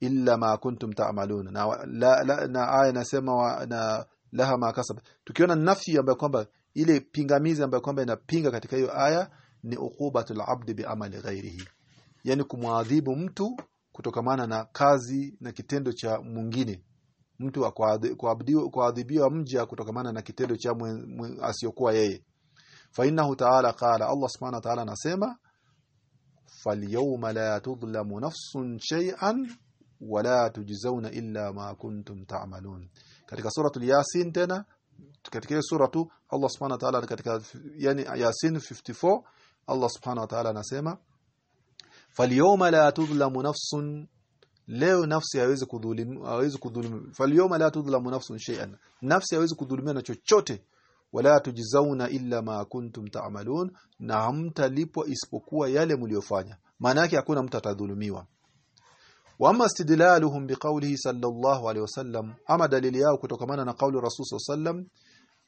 illa ma kuntum ta'maluna. Na, la, la, na aya inasema wa- na laha ma kasab. Tukiona nafsi ambayo kwamba ile pingamizi ambayo kwamba inapinga katika hiyo aya ni uqubatul abdi bi amali ghairihi yani kumwadhibu mtu kutokamana na kazi na kitendo cha mwingine. Mtu kuadhibiwa mja kutokamana na kitendo cha asiyokuwa yeye. Fa innahu ta'ala qala Allah subhanahu wa ta'ala anasema falyawma la tudlamu nafsun shay'an wala tujzauna illa ma kuntum ta'malun. Katika suratul yasin tena katika sura tu Allah subhanahu wa ta'ala katika yani yasin 54 Allah subhanahu wa ta'ala anasema falyawma la tudhlamu nafsun leo nafsi haiwezi kudhulumu haiwezi kudhulumu falyawma la tudhlamu nafsun shay'an nafsi haiwezi kudhulumiwa na chochote. wala tujzauna illa ma kuntum ta'malun na hamtalipwa isipokuwa yale mliofanya. Maana yake hakuna mtu atadhulumiwa. Wama istidlaluhum biqawlihi sallallahu alaihi wasallam ama dalili yao kutokamana na kauli rasul sallam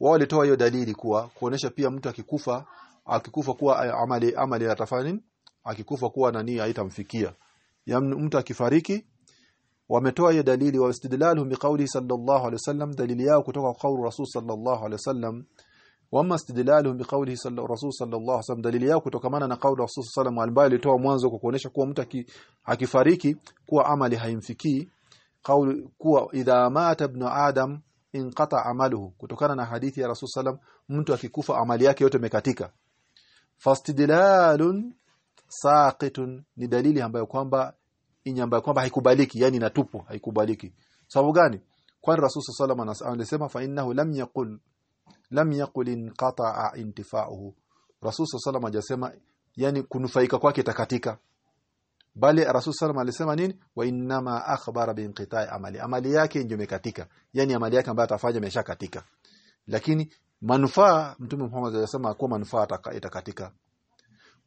wao walitoa hiyo dalili kuwa kuonesha pia mtu akikufa akikufa kuwa amali amali atafanya akikufa kuwa nani haitamfikia. Mtu akifariki wametoa hiyo dalili wa istidlaluhum biqauli sallallahu alaihi wasallam dalili yao kutoka kwa kauli rasul sallallahu alaihi wasallam wama istidlaluhum biqauli rasul sallallahu alaihi wasallam dalili yao kutokamana na kauli rasul sallallahu ambayo alitoa mwanzo kwa kuonesha kuwa mtu akifariki kuwa amali haimfikii. Kauli kuwa idha mata ibn adam inqata amaluhu kutokana na hadithi ya rasul sallam mtu akikufa amali yake yote imekatika. Fastidlalun saqitun ni dalili ambayo kwamba inyamba kwamba haikubaliki yani inatupwa haikubaliki. Sababu gani? Kwani rasul sallallahu alaihi wasallam anasema fa innahu lam yaqul lam yaqul inqata'a intifa'uhu. Rasul sallallahu alaihi wasallam hajasema yani kunufaika kwake takatika bali rasul sallallahu alisema nini? Wa inma akhbara biinqita'i amali. Amali yake ndio imekatika. Yani amali yake ambayo atafanya imeshakatika. Lakini manufaa mtume Muhammad alisema kuwa manufaa itakatika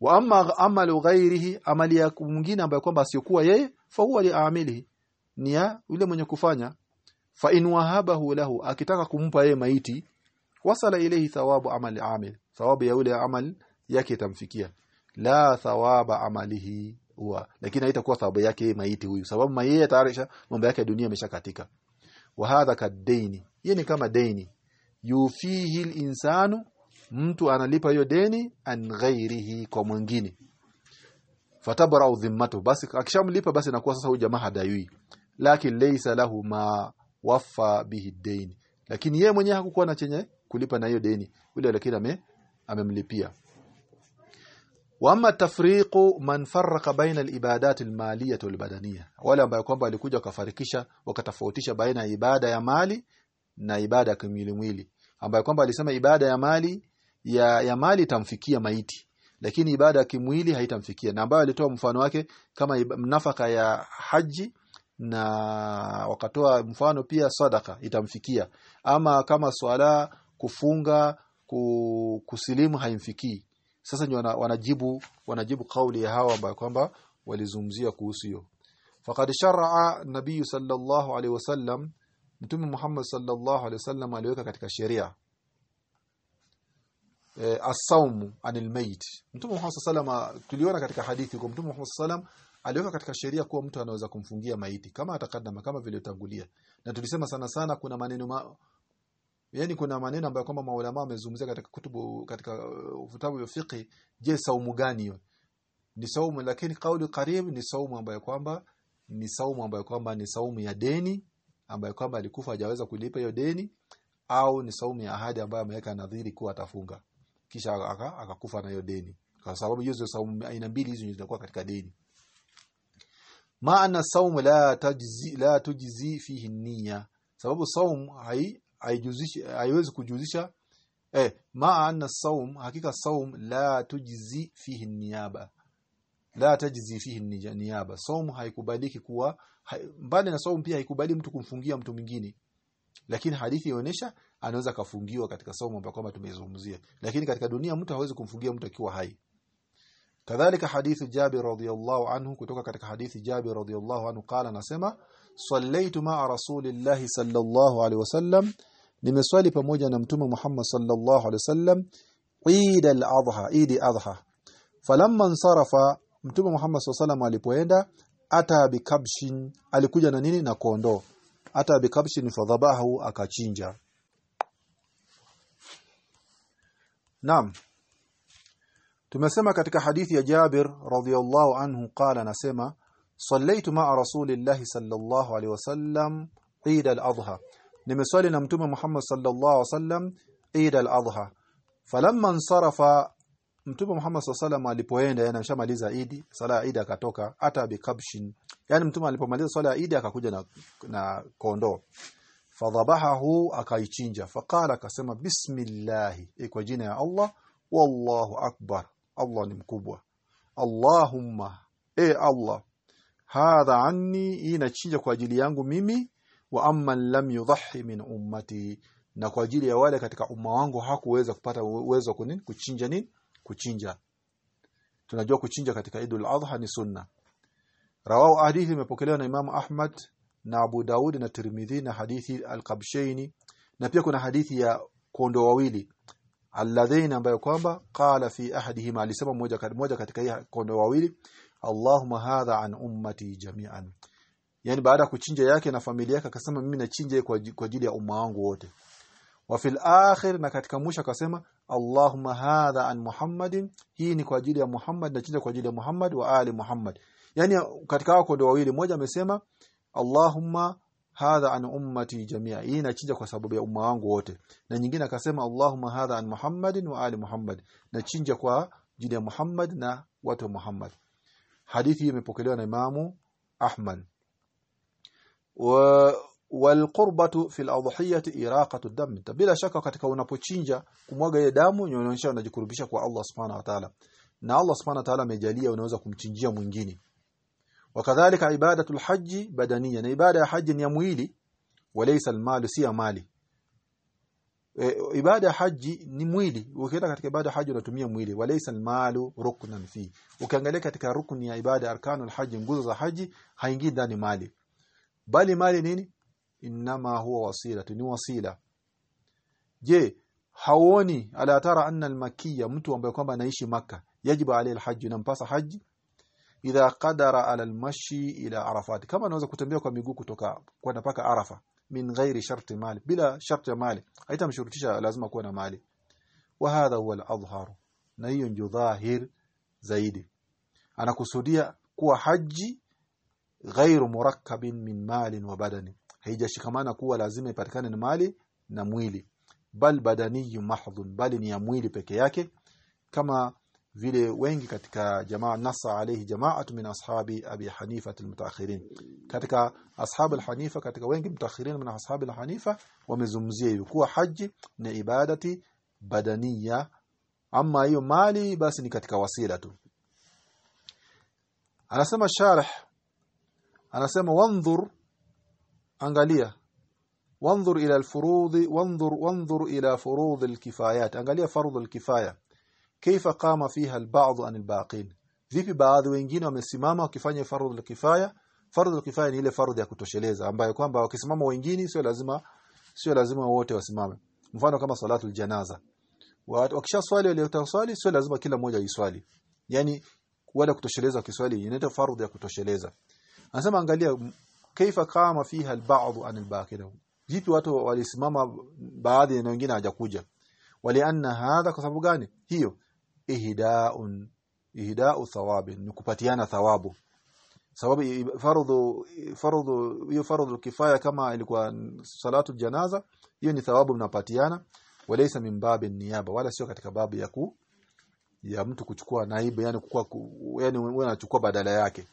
wa amma amalu ghairihi amali ya mwingine ambaye kwamba asiyokuwa yeye fa huwa liamilihi ni ya yule mwenye kufanya. Fa in wahabahu lahu akitaka kumpa yeye maiti wasala ilayhi thawabu amali amil thawabu ya yule amal yake itamfikia. La thawaba amalihi huwa lakini haitakuwa thawabu yake yeye maiti huyu sababu mayeye tayarisha mambo yake ya dunia imeshakatika wa hadha kadaini yeye ni kama deni yufihi insanu mtu analipa hiyo deni an ghairihi kwa mwingine. Fatabara dhimmatu basi akishamlipa basi inakuwa sasa huyu jamaa hadaiwi lakini laysa lahu ma wafa bihi deni lakini yeye mwenyewe hakukuwa na chenye kulipa na hiyo deni. Yule lakini ame amemlipia. Wama tafriqu man farraqa baina alibadat almaliyah walbadaniyah. Wale ambao kwamba walikuja wakafarikisha wakatofautisha baina ya ibada ya mali na ibada kimwili mwili. Ambayo kwamba alisema ibada ya mali ya, ya mali itamfikia maiti lakini ibada ya kimwili haitamfikia. Na ambayo alitoa mfano wake kama nafaka ya haji na wakatoa mfano pia sadaka itamfikia. Ama kama swala kufunga kusilimu haimfikii. Sasa ndio wanajibu wanajibu kauli ya hawa ambao kwamba walizumzia kuhusu hiyo. Faqad shar'a nabii sallallahu alaihi wasallam mtume Muhammad sallallahu alaihi wasallam aliweka katika sheria e, as-sawm anil mayit. Mtume Muhammad sallallahu tuliona katika hadithi kwa mtume Muhammad sallallahu aliweka katika sheria kuwa mtu anaweza kumfungia maiti kama atakadama kama vile utangulia. Na tulisema sana sana kuna maneno ma, yani kuna maneno ambayo kwamba maulama wamezungumzia katika kutubu katika uh, vitabu vya fiqh je saumu gani hiyo? Ni saumu lakini kauli karim ni saumu ambayo kwamba ni saumu ambayo kwamba ni saumu ya deni ambayo kwamba alikufa hajaweza kulipa hiyo deni au ni saumu ya ahadi ambayo ameweka nadhiri kuwa atafunga kisha akakufa na hiyo deni. Kwa sababu hizo saumu aina mbili hizo zinakuwa katika deni. Maana saumu la tajzi la tujzi fihi niyya. Sababu saumu hai haijuzishi haiwezi kujuzisha eh maana saum hakika saum la tujzi fihi niyaba. La tajzi fihi niyaba. Saum haikubaliki kuwa mbali na saum pia haikubali mtu kumfungia mtu mwingine lakini hadithi inaonyesha anaweza kafungiwa katika somo ambapo kwamba tumezungumzia lakini katika dunia mtu hawezi kumfungia mtu akiwa hai. Kadhalika hadithi Jabir radhiyallahu anhu kutoka katika hadithi Jabir radhiyallahu anhu qala nasema sallaitu ma'a rasulillahi sallallahu alaihi wasallam nimeswali pamoja na mtume Muhammad sallallahu alaihi wasallam Eid al-Adha Eid adha falamma ansarafa mtume Muhammad sallallahu alipoenda ata bikabshin alikuja na nini? Na kondoo ata bikabshin fadhabahu akachinja Naam Tumesema katika hadithi ya Jabir radhiyallahu anhu qala nasema sallaitu ma'a rasulillahi sallallahu alaihi wasallam Eid al-Adha nimeswali na mtume Muhammad sallallahu alaihi wasallam Eid al-Adha falamma ansarafa mtume Muhammad sallallahu alaihi wasallam alipoenda yana ameshamaliza Eid sala Eid akatoka hata bikabshin yani mtume alipomaliza swala ya Eid akakuja na, na kondoo. Fadhabahahu akaichinja. Faqala akasema bismillah kwa jina ya Allah. Wallahu akbar. Allah ni mkubwa. Allahumma e Allah hadha anni inachinja kwa ajili yangu mimi. Wa amma lam yudhahi min ummati na kwa ajili ya wale katika umma wangu hakuweza kupata uwezo kunini kuchinja nini? Kuchinja. Tunajua kuchinja katika Idul Adha ni sunna rawahu hadithi imepokelewa na Imam Ahmad na Abu Daud na Tirmidhi na hadithi al-Qabshaini na pia kuna hadithi ya kondo wawili. Alladhain ambayo kwamba qala fi ahadihima alisema mmoja mmoja katika hii kondo wawili Allahumma hadha an ummati jami'an. Yani baada ya kuchinja yake na familia yake akasema mimi nachinja kwa ajili ya umma wangu wote. Wa fil akhir na katika mwisho akasema Allahumma hadha an Muhammadin. Hii ni kwa ajili ya Muhammad nachinja kwa ajili ya Muhammad wa ali Muhammad yani katika wako ndio wawili mmoja amesema Allahumma hadha an ummati jamia. Hii inachinja kwa sababu ya umma wangu wote. Na nyingine akasema Allahumma hadha an Muhammadin wa ali Muhammad. Nachinja kwa jina ya Muhammad na watu wa Muhammad. Hadithi imepokelewa na Imamu Ahmad. Wa walqurbatu fi al-adhiyati iraqatu dam. Bila shaka katika unapochinja kumwaga ile damu inaonyesha unajikurubisha kwa Allah subhanahu wa ta'ala. Na Allah subhanahu wa ta'ala amejalia unaweza kumchinjia mwingine wakadhalika ibadatu al-hajj badaniya na ibada ya haji ni ya mwili walaysa al-mal si ya mali. E, ibada ya haji ni mwili. Ukienda katika ibada haji unatumia mwili. Walaysa al-malu ruknan fi. Ukiangalia katika rukni ya ibada arkanu haji nguzo za haji haingii ndani mali. Bali mali nini? Inma huwa wasila ni wasila. Je hauoni ala tara anna al-makkiya mtu ambaye kwamba anaishi yajibu alayhi al-hajj nampasa haji idha qadara ala al-mashi ila arafat. Kama anaweza kutembea kwa miguu kutoka kwenda paka arafa min ghairi sharti mali bila sharti ya mali haitamshurutisha lazima kuwa na mali. Wa hadha huwa al-adhhar na hiyo ndio dhahir zaidi. Anakusudia kuwa haji ghairu murakkabin min malin wa badani. Haijashikamana kuwa lazima ipatikane na mali na mwili. Bal badani mahdhun bali ni ya mwili peke yake. Kama vile wengi katika jamaa nasa alayhi jama'atu min ashabi abi hanifa almutaakhirin katika ashab alhanifa katika wengi mutaakhirin min ashabi alhanifa wamezungumzia hiyo kuwa haji ni ibadati badaniya ama hiyo mali basi ni katika wasila tu anasema sharh anasema wanzur angalia wanzur ila alfurud wanzur wanzur ila furud alkifayat angalia fardhu alkifaya kaifa qama fiha alba'd an albaqin? Vipi baadhi wengine wamesimama wakifanya fardhu alkifaya fardhu alkifaya ni ile fardhu ya kutosheleza ambayo kwamba wakisimama wengine sio lazima sio lazima wote wasimame. Mfano kama salatul janaza. Wakisha swali wale swali sio lazima kila mmoja aiswali yani wala kutosheleza kiswali inaitwa fardhu ya kutosheleza. Anasema angalia kaifa kama fiha alba'd an albaqin? Vipi watu walisimama baadhi na wengine hawajakuja? Walianna hadha kwa sababu gani? Hiyo ihdaun ihda'u thawabin ni kupatiana thawabu. Sababu fardhu fardhu hiyo fardhu kifaya kama ilikuwa salatu janaza hiyo ni thawabu mnapatiana. Walaysa min babin niyaba wala sio katika babu ya ku ya mtu kuchukua naibu yani kukua yani wewe unachukua badala yake.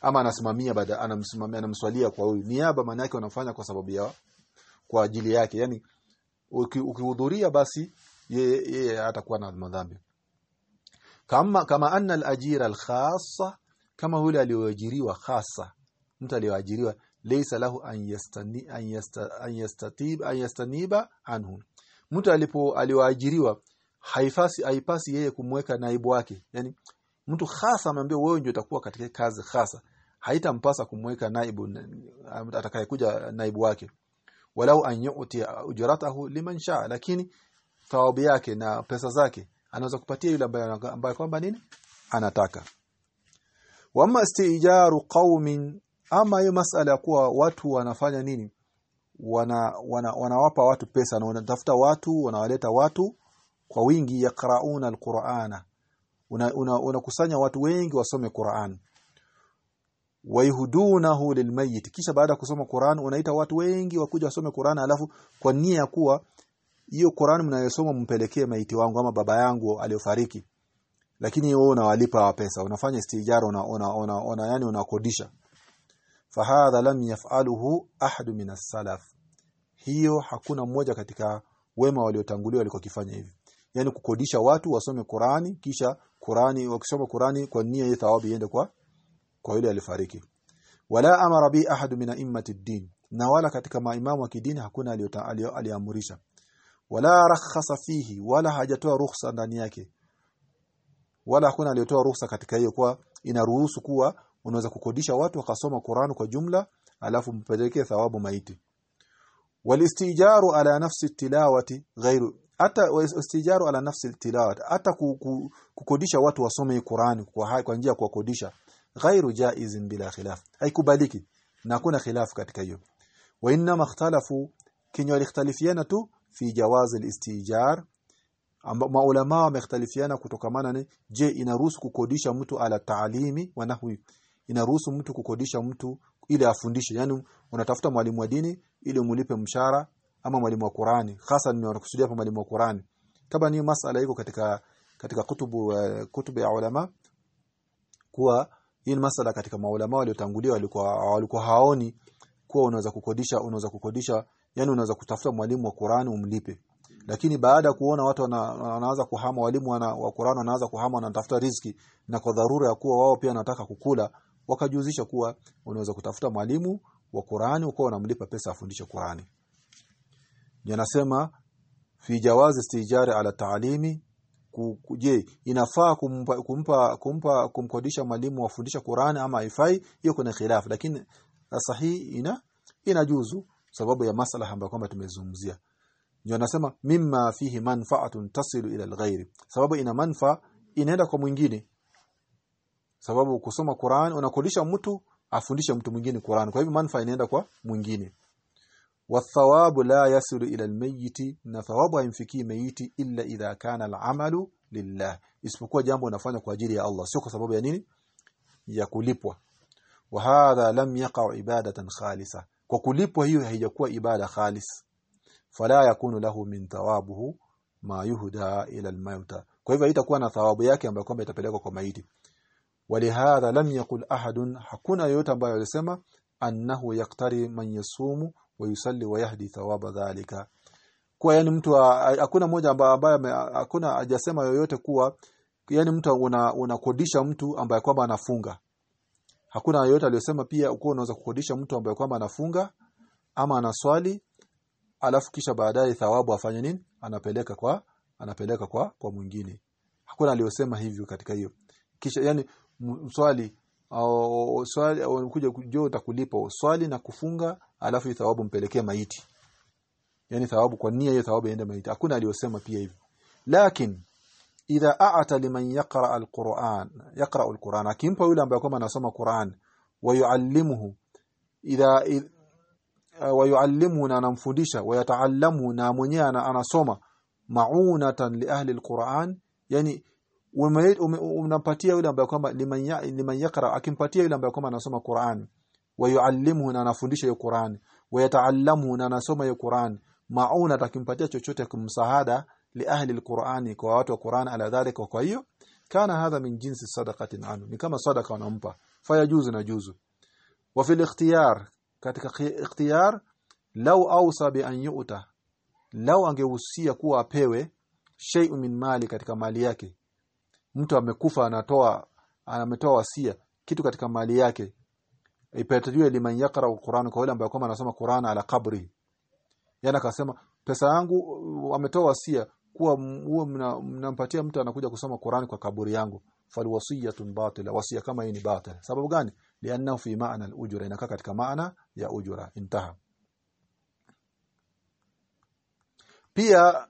Ama anasimamia baada anamsimamia anamswalia kwa huyu. Niaba maana yake wanafanya kwa sababu ya kwa ajili yake. Yani ukihudhuria basi yeye yeye atakuwa na madhambi kama kama anna al-ajira al-khassa kama yule aliyoajiriwa khassa mtu aliyoajiriwa laysa lahu an yastani an yasta an yastatib an yastaniba anhu. Mtu alipo aliyoajiriwa haifasi haipasi yeye kumweka naibu wake. Yani mtu khassa amwambia wewe ndio utakuwa katika kazi khassa. Haitampasa kumweka naibu atakayekuja naibu wake. Walau an yu'ti ujratahu liman shaa lakini thawabu yake na pesa zake anaweza kupatia yule ambaye kwamba nini? Anataka. Wama istijaru qaumin ama hiyo masala ya kuwa watu wanafanya nini? Wana, wana wanawapa watu pesa na wanatafuta watu wanawaleta watu kwa wingi yakrauna alqur'ana. Unakusanya una, una watu wengi wasome Qur'an. Wayhudunahu lilmayit kisha baada ya kusoma Qur'an unaita watu wengi wakuja wasome Qur'an alafu kwa nia ya kuwa hiyo Qur'an mnayosoma mpelekee maiti wangu ama baba yangu aliyofariki lakini wewe unawalipa pesa unafanya istijara una, una, una, una yani unakodisha. Fahadha lam yaf'aluhu ahadu min as-salaf. Hiyo hakuna mmoja katika wema waliotangulia walikokifanya hivi. Yani kukodisha watu wasome Qur'ani kisha Qur'ani wakisoma Qur'ani kwa nia ya thawabu iende kwa kwa yule alifariki. Wala amara bi ahadu min immati ad-din. Na wala katika maimamu wa kidini hakuna aliyoamurisha wala rakhasa fihi wala hajatoa ruhusa ndani yake. Wala hakuna aliyotoa ruhusa katika hiyo kwa inaruhusu kuwa unaweza kukodisha watu wakasoma Qur'an kwa jumla alafu mpelekee thawabu maiti. Walistijaru ala nafsi tilawati ghairu hata istijaru ala nafsi tilawati hata kukodisha watu wasome Qur'an kwa kwa njia kwa kukodisha ghairu jaizin bila khilaf. Haikubaliki na hakuna khilaf katika hiyo. Wa inna makhtalafu kinyo alikhtalifiana tu fi jawaz al-istijar maulama wamekhtalifiana kutokamana ni je inaruhusu kukodisha mtu ala taalimi wa nahwi? Inaruhusu mtu kukodisha mtu ili afundishe? Yani unatafuta mwalimu wa dini ili umulipe mshahara ama mwalimu wa Qur'ani hasa ninakusudia hapa mwalimu wa Qur'ani. Kama ni masala iko katika katika kutubu uh, kutubu ya ulama kuwa hii ni masala katika maulama waliotangulia walikuwa walikuwa haoni kuwa unaweza kukodisha unaweza kukodisha yani unaweza kutafuta mwalimu wa Qur'an umlipe. Lakini baada kuona watu wanaanza kuhama walimu wana, wa Qur'an wanaanza kuhama wanatafuta riziki na kwa dharura ya kuwa wao pia wanataka kukula wakajuzisha kuwa unaweza kutafuta mwalimu wa Qur'ani uko unamlipa pesa afundishe Qur'ani. Yanasema fi jawazi istijari ala taalimi je inafaa kumpa, kumpa kumpa kumkodisha mwalimu wafundisha Qur'ani ama haifai? Hiyo kuna khilaf lakini sahihi ina inajuzu sababu ya masala ambayo kwamba tumezungumzia. Ndio anasema mimma fihi manfaatun tasilu ila alghairi sababu ina manfa inaenda kwa mwingine. Sababu kusoma Qur'an unakodisha mtu afundishe mtu mwingine Qur'an. Kwa hivyo manfa inaenda kwa mwingine. Wathawabu la yasilu ila almayyiti na thawabu haimfikii mayiti illa idha kana al'amalu lillah. Isipokuwa jambo unafanya kwa ajili ya Allah sio kwa sababu ya nini? Ya kulipwa. Wa hadha lam yaqa ibadatan khalisa kwa kulipwa hiyo haijakuwa ibada khalis. Fala yakunu lahu min thawabuhu ma yuhda ila almauta. Kwa hivyo itakuwa na thawabu yake ambayo kwamba itapelekwa kwa maiti. Walihadha lam yakul ahadun hakuna yote ambayo alisema annahu yaktari man yasumu wa yusalli wa yahdi thawaba dhalika. Kwa yani mtu hakuna mmoja ambaye hakuna ajasema yoyote kuwa yani mtu unakodisha una mtu ambaye kwamba anafunga hakuna yoyote aliyosema pia uko unaweza kukodisha mtu ambaye kwamba anafunga ama anaswali alafu kisha baadaye thawabu afanye nini? Anapeleka kwa anapeleka kwa kwa mwingine. Hakuna aliyosema hivyo katika hiyo. Kisha yani swali au swali unakuja kujua utakulipa swali na kufunga alafu thawabu mpelekee maiti. Yani thawabu kwa nia hiyo thawabu iende maiti. Hakuna aliyosema pia hivyo. Lakini idha a'ata liman yaqra alquran yaqra alquran akimpa yule ambaye kwamba anasoma Qur'an wayuallimuhu idha wayuallimu na anamfundisha wayataallamu na mwenyewe anasoma maunatan li ahli alquran yani unampatia yule ambaye kwamba liman liman yaqra akimpatia yule ambaye kwamba anasoma Qur'an wayuallimuhu na anafundisha hiyo Qur'an wayataallamu na anasoma hiyo Qur'an mauna akimpatia chochote kumsahada li ahli alquran kwa watu wa Qur'an ala dhalika. Kwa hiyo kana hadha min jinsi sadaqatin anu ni kama sadaqa wanampa. Fayajuzu na juzu. Wa fil ikhtiyar katika ikhtiyar law awsa bi an yu'ta law angehusia kuwa apewe shay'u min mali katika mali yake. Mtu amekufa anatoa ametoa wasia kitu katika mali yake. Ipatiliwe liman yaqra alquran kwa yule ambaye kama anasoma Qur'an ala qabri. Yana akasema pesa yangu ametoa wasia kuwa huo mnampatia mtu anakuja kusoma Qur'an kwa kaburi yangu falwasiyatun batila wasia kama hii ni batil sababu gani liannahu fi maana al-ujra inakaa katika maana ya ujura intaha pia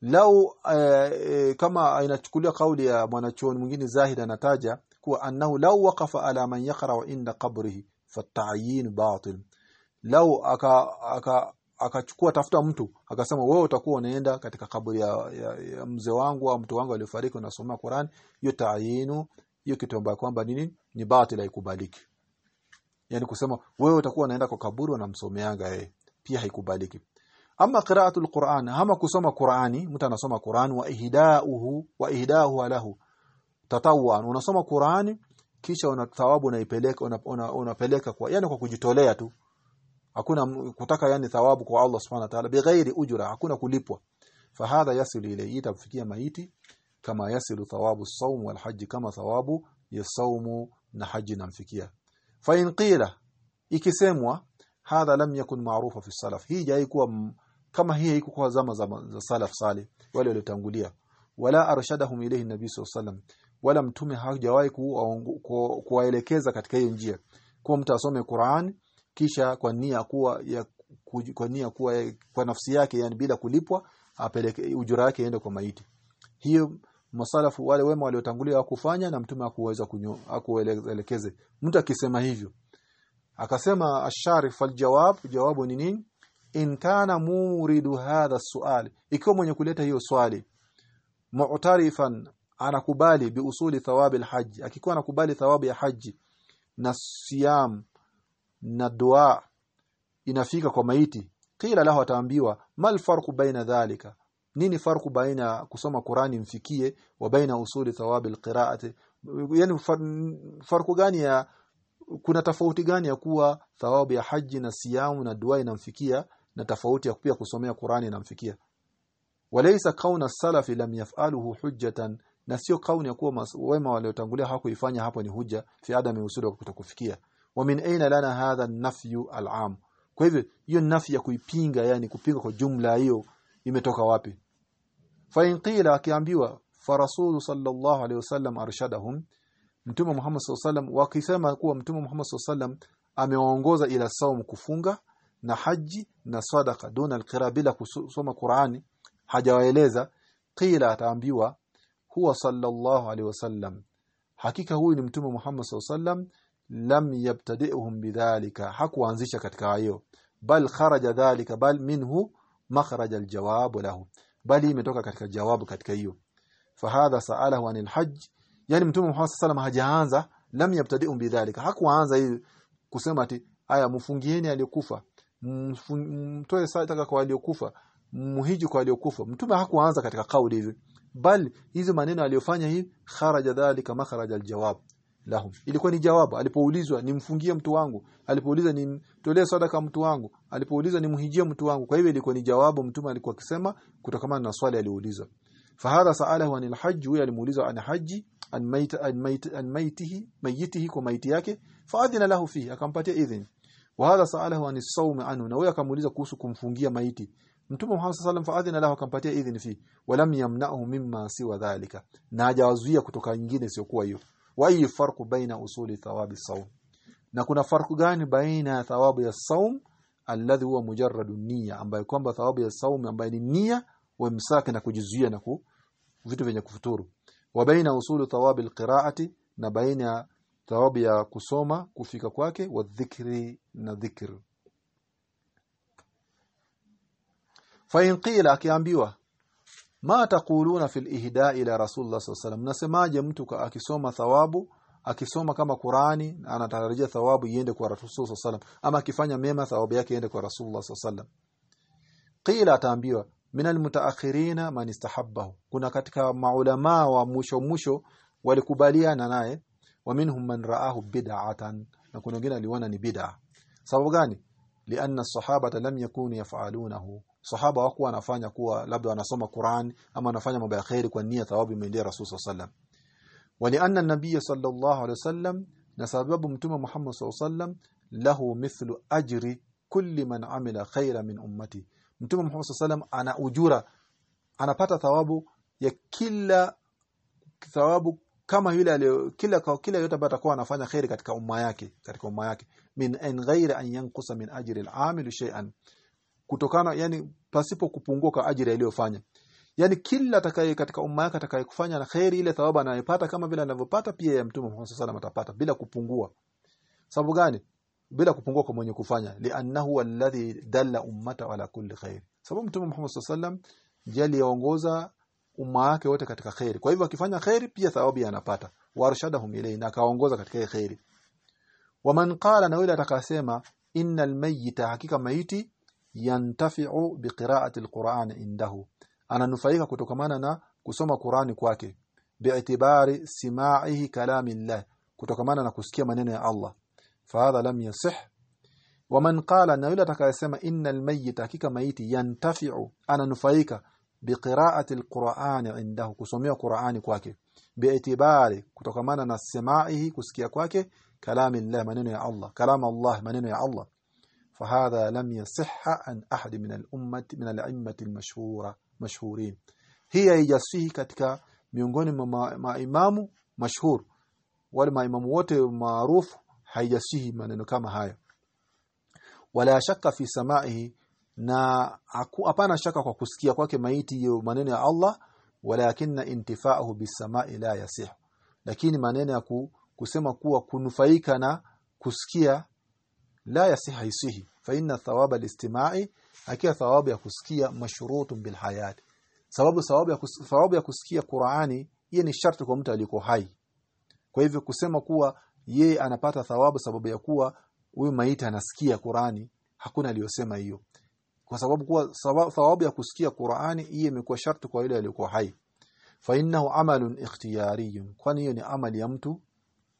lau e, kama inachukulia kauli ya mwanachuoni mwingine Zahid anataja kuwa annahu lau waqafa ala man yaqra inda qabrihi fata'yin batil lau aka aka akachukua tafuta mtu akasema wewe utakuwa unaenda katika kaburi ya, ya, ya mzee wangu au mtu wangu aliyefariki unasoma Qur'an. Hiyo taayinu hiyo kitu ambacho kwamba nini? Ni batil haikubaliki. Yani kusema wewe utakuwa unaenda kwa kaburi unamsomeanga yeye. Pia haikubaliki. Ama qira'atul Qur'an ama kusoma Qur'ani mtu anasoma Qur'an wa ihda'uhu wa ihda'uhu lahu tatawwan unasoma Qur'ani kisha una thawabu unaipeleka unapeleka una, una kwa yani kwa kujitolea tu hakuna kutaka yani thawabu kwa Allah subhanahu wa ta'ala bighairi ujra hakuna kulipwa. Fahadha yasilu ilayhi itafikia maiti kama yasilu thawabu sawm wal kama thawabu ya saumu na haji namfikia fa in qila ikisemwa hadha lam yakun maarufa fi salaf hii haikuwa kama hii haikuwa zama za, salaf salih wale waliotangulia. Wala arshadahum ilayhi nabii sallam wala mtume hajawahi kuwaelekeza katika hiyo njia. Kwa mtu asome Qur'an kisha kwa nia kuwa ya kwa nia kuwa ya, kwa nafsi yake yani bila kulipwa apeleke ujira yake aende kwa maiti. Hiyo masalafu wale wema waliotangulia wakufanya na mtume hakuweza kuelekeze mtu akisema hivyo akasema asharif aljawab jawabu ni nini? In kana muridu hadha sual ikiwa mwenye kuleta hiyo swali mu'tarifan anakubali biusuli thawabi alhajj. Akikuwa anakubali thawabu ya haji na siyam na dua inafika kwa maiti qila lahu ataambiwa mal farqu baina dhalika? Nini farqu baina kusoma Qur'ani mfikie wa baina usuli thawabi alqira'ati? Yani farqu gani ya kuna tofauti gani ya kuwa thawabu ya haji na siyamu na dua inamfikia na tofauti ya pia kusomea Qur'ani inamfikia? Walaysa kauna salafi lam yaf'aluhu hujjatan na sio kauni ya kuwa wema waliotangulia hakuifanya hapo ni hujja fi adami usuli wa kutokufikia wa min aina lana hadha an-nafyu al-am. Kwa hivyo hiyo nafi ya kuipinga yani kupinga kwa jumla hiyo imetoka wapi? Fa in qila akiambiwa fa rasul sallallahu alaihi wasallam arshadahum mtume Muhammad sallallahu alaihi wakisema kuwa mtume Muhammad sallallahu alaihi amewaongoza ila saum kufunga na haji na sadaqa duna alqira bila kusoma Qur'ani hajawaeleza. Qila ataambiwa huwa sallallahu alaihi wasallam hakika huyu ni mtume Muhammad sallallahu alaihi lam yabtadi'uhum bidhalika hakuanzisha katika hayo. Bal kharaja dhalika bal minhu makhraj aljawab lahu bali imetoka katika jawabu katika hiyo. Fahadha sa'alahu anil hajj yani mtume Muhammad sallam hajaanza lam yabtadi'um bidhalika hakuanza hii kusema ati aya mfungieni aliyokufa mtoe sadaka kwa aliyokufa muhiji kwa aliyokufa mtume hakuanza katika kauli hivi. Bali hizo maneno aliyofanya hivi kharaja dhalika makhraj aljawab lahum. Ilikuwa ni jawabu. Alipoulizwa nimfungie mtu wangu? Alipouliza nimtolee sadaka mtu wangu? Alipouliza nimhijie mtu wangu? Kwa hivyo ilikuwa ni jawabu. Mtume alikuwa akisema kutokana na swali aliulizwa fahadha saalahu anil hajj huyo alimuuliza an haji? An mayt an mayt an maytihi mayitihi kwa maiti yake? Faadhina lahu fihi akampatia idhini. Wa hadha saalahu anis sawm anhu na huyo akamuuliza kuhusu kumfungia maiti. Mtume Muhammad alaihi wasallam lahu akampatia idhini fi walam yamna'hu mimma siwa dhalika. Na hajawazuia kutoka nyingine sio kuwa hiyo wa ayi farqu baina usuli thawabi saum? Na kuna farqu gani baina thawabu ya saum alladhi huwa mujarradu niyya ambayo kwamba thawabu ya saum ambayo ni niyya wa msaki na kujizuia na ku, vitu vyenye kufuturu. Wa baina usuli thawabi alqira'ati na baina thawabu ya kusoma kufika kwake wa dhikri na dhikr. Fa in qila akiambiwa ma taquluna fil ihda ila rasulullah sallallahu nasemaje mtu akisoma thawabu akisoma kama Qurani anatarajia thawabu iende kwa Rasulullah sallallahu ama akifanya mema thawabu yake iende kwa rasulullah sallallahu qila ataambiwa min almutaakhirina man istahabbahu. Kuna katika maulama wa mwisho mwisho walikubaliana naye wa minhum man raahu bid'atan. Na kuna wengine aliona ni bid'a. Sababu gani? Lianna as-sahabata lam yakunu yaf'alunahu sahaba hawakuwa wanafanya kuwa labda wanasoma Qur'an ama wanafanya mambo ya khairi kwa nia thawabu imeendia Rasul sallam walianna an-nabiy sallallahu alaihi wasallam na sababu mtume Muhammad wasallam lahu mithlu ajri kulli man amila khaira min ummati. Mtume Muhammad wasallam ana ujura anapata thawabu ya kila thawabu kama yule alio kila kila yote ambaye atakuwa anafanya khairi katika umma yake katika umma yake. Min an ghaira an yanqusa min ajri al-amil shay'an kutokana yani pasipo kupunguka ajira aliyofanya. Yani kila atakaye katika umma yake atakayekufanya na khairi ile thawaba anayopata kama vile anavyopata pia ya mtume Muhammad sallallahu atapata bila kupungua. Sababu gani? Bila kupungua kwa mwenye kufanya. Li'annahu alladhi dalla ummata ala kulli khair sababu mtume Muhammad sallallahu ndiye aliyeongoza umma wake wote katika khairi kwa hivyo akifanya khairi pia thawabu anapata. Warshadahum ilayhi na kaongoza katika khairi waman qala na yule atakasema innal mayyita hakika maiti yantafi'u biqira'ati alquran indahu ananufaika kutokamana na kusoma Qurani kwake bi'tibari sima'ihi kalamillah kutokamana na kusikia maneno ya Allah fahadha lam yasih waman qala na yule atakayesema innal mayyit hakika maiti yantafi'u ananufaika biqira'ati alquran indahu kusomea Qurani kwake bi'tibari kutokamana na sima'ihi kusikia kwake kalamillah maneno ya Allah kalam Allah maneno ya Allah فهذا لم يصح عن أحد من الأمة من الأئمة المشهورة مشهورين هي haijasihi katika miongoni mwa maimamu mashhur wale maimamu wote maarufu haijasihi maneno kama hayo wala shaka fi samaihi na hapana shaka kwa kusikia kwake maiti hiyo maneno ya Allah walakinna intifa'uhu bisamai la yasih lakini maneno ya kusema kuwa kunufaika na kusikia la yasiha isihi fa inna thawaba alistima'i akia thawabu ya kusikia mashrutun bil hayat sababu thawabu ya kus, thawabu ya kusikia Qur'ani hiyo ni sharti kwa mtu aliyeko hai. Kwa hivyo kusema kuwa ye anapata thawabu sababu ya kuwa huyu maiti anasikia Qur'ani hakuna aliyosema hiyo. Kwa sababu kuwa thawabu ya kusikia Qur'ani hii imekuwa sharti kwa yule aliyokuwa hai. Fa innahu amalun ikhtiyariyun kwani hiyo ni amali ya mtu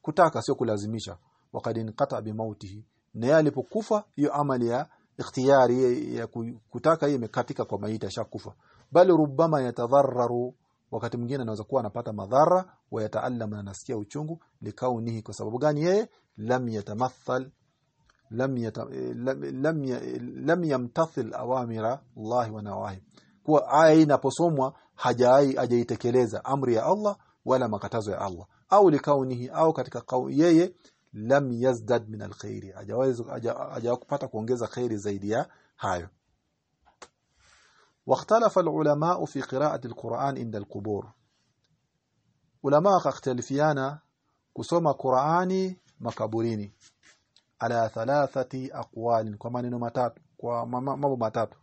kutaka sio kulazimisha. Waqad inqata bi mautihi na yeye alipokufa hiyo amali ya ikhtiyari ya kutaka hiyo imekatika kwa maiti ashakufa. Bali rubama yatadharraru wakati mwingine anaweza kuwa anapata madhara wa na anasikia uchungu likaunihi kwa sababu gani yeye? Lam yatamathal lam yata, lam, lam, yamtathil awamira Allah wa nawahi. Kwa aya inaposomwa hajai hajaitekeleza amri ya Allah wala makatazo ya Allah. Au likaunihi au katika yeye lam yazdad min alkhairi hajaweza hajakupata kuongeza khairi zaidi ya hayo واختلف العلماء في قراءة القرآن عند القبور علماء اختلفيانا kusoma Qur'ani makaburini ala thalathati aqwal kwa maneno matatu kwa mambo matatu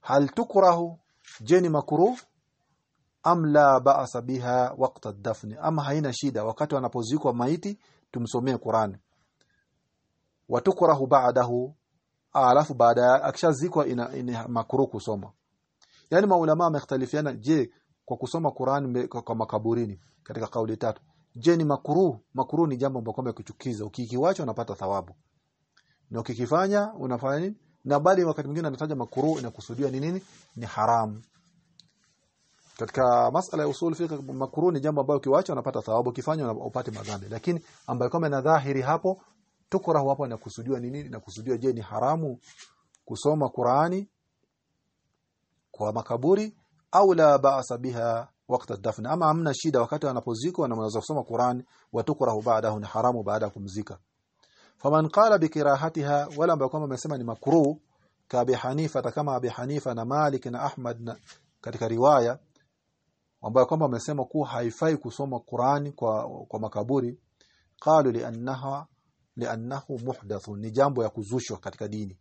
hal tukrahu jeni makruh am la ba'sa biha waqta ad-dafn ama haina shida wakati wanapozikwa maiti tumsomee Qur'an. Watukrahu ba'dahu alafu baada akishazikwa ina, ina makruh kusoma. Yani maulama wamekhtalifiana je kwa kusoma Qur'an kwa makaburini katika kauli tatu. Je ni makruh makruh ni jambo ambalo kwamba kuchukiza. Ukikiwacha unapata thawabu. Na ukikifanya unafanya nini? Na bali wakati mwingine anataja makruh inakusudia ni nini? Ni haramu katika masala ya usul fiqh makruh ni jambo ambalo kiwacha unapata thawabu ukifanya upate madhambi. Lakini ambayo kama na dhahiri hapo tukrahu hapo inakusudiwa ni nini? Inakusudiwa je ni haramu kusoma Qur'ani kwa makaburi au la ba'sa biha wakati dafn ama amna shida wakati anapozikwa na mnaweza kusoma Qur'an watukrahu baadahu ni haramu baada ya kumzika. Faman qala bikirahatiha wala ambayo kama amesema ni makruh ka bi Hanifa kama Abi Hanifa na Malik na Ahmad na katika riwaya ambayo kwamba amesema kuwa haifai kusoma Qur'ani kwa kwa makaburi. Qalu li'annaha li'annahu muhdathun. Ni jambo ya kuzushwa katika dini.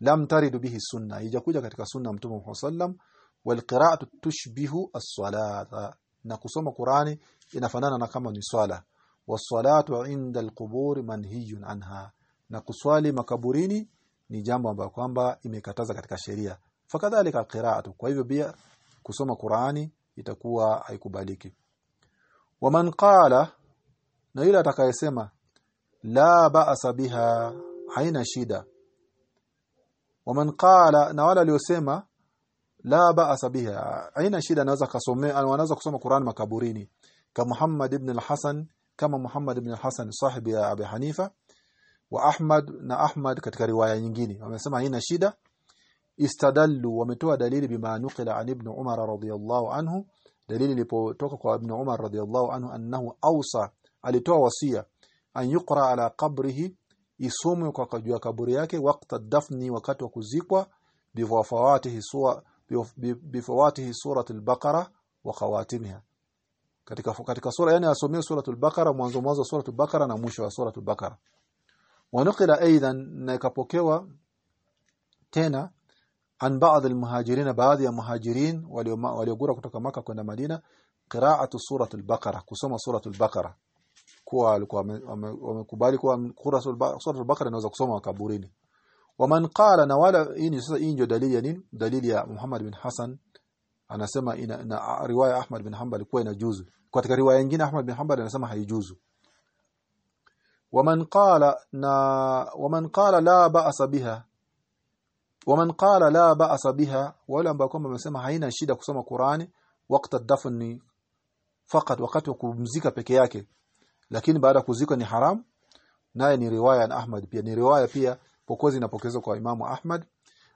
Lam taridu bihi sunna. Ijakuja katika sunna mtume Muhammad sallam walqira'atu tushbihu as-salata. Na kusoma Qur'ani inafanana na kama ni swala. Was-salatu 'inda al-qubur manhiyun anha. Na kuswali makaburini ni jambo ambalo kwamba imekataza katika sheria. Fakadhalika qira'atu kwa hivyo pia kusoma Qur'ani itakuwa haikubaliki. Waman qala na yule atakayesema la ba'sa biha haina shida. Waman qala na wala aliyosema la ba'sa biha haina shida anaweza kasomea anaweza kusoma Qur'an makaburini. Kama Muhammad ibn al-Hasan kama Muhammad ibn al-Hasan sahibi ya Abi Hanifa. Wa Ahmad na Ahmad katika riwaya nyingine. Wamesema haina shida istadallu wametoa dalili bima nuqila an ibn Umar radhiyallahu anhu. Dalili ilipotoka kwa ibn Umar radhiyallahu anhu annahu awsa alitoa wasia an yuqra ala qabrihi isomwe kwa kujua kaburi yake wakati dafni wakati wa kuzikwa bifawatihi sura bifawatihi surat al-baqara wa khawatimha katika katika sura yani asomee suratul baqara mwanzo mwanzo wa surat al-baqara na mwisho wa suratul baqara. Wanukila aidan na ikapokewa tena an baadhi almuhajirin baadhi ya muhajirin waliogura kutoka maka kwenda Madina qira'atu surat al-baqara kusoma surat al-baqara kuwa walikuwa wamekubali kuwa sura al-Baqara inaweza kusoma kaburini waman qala na wala hii sasa hii ndio dalili ya nini dalili ya Muhammad bin Hassan anasema ina, na riwaya Ahmad bin Hanbal kuwa inajuzu katika riwaya nyingine Ahmad bin Hanbal anasema haijuzu waman qala na waman qala la ba'sa biha waman qala la ba'sa biha wala ambao kwamba wamesema haina shida kusoma Qur'ani wakati dafni fakat wakati wa kumzika peke yake. Lakini baada kuzika ni haram naye ni riwaya na Ahmad pia. Ni riwaya pia pokozi inapokezwa kwa Imamu Ahmad.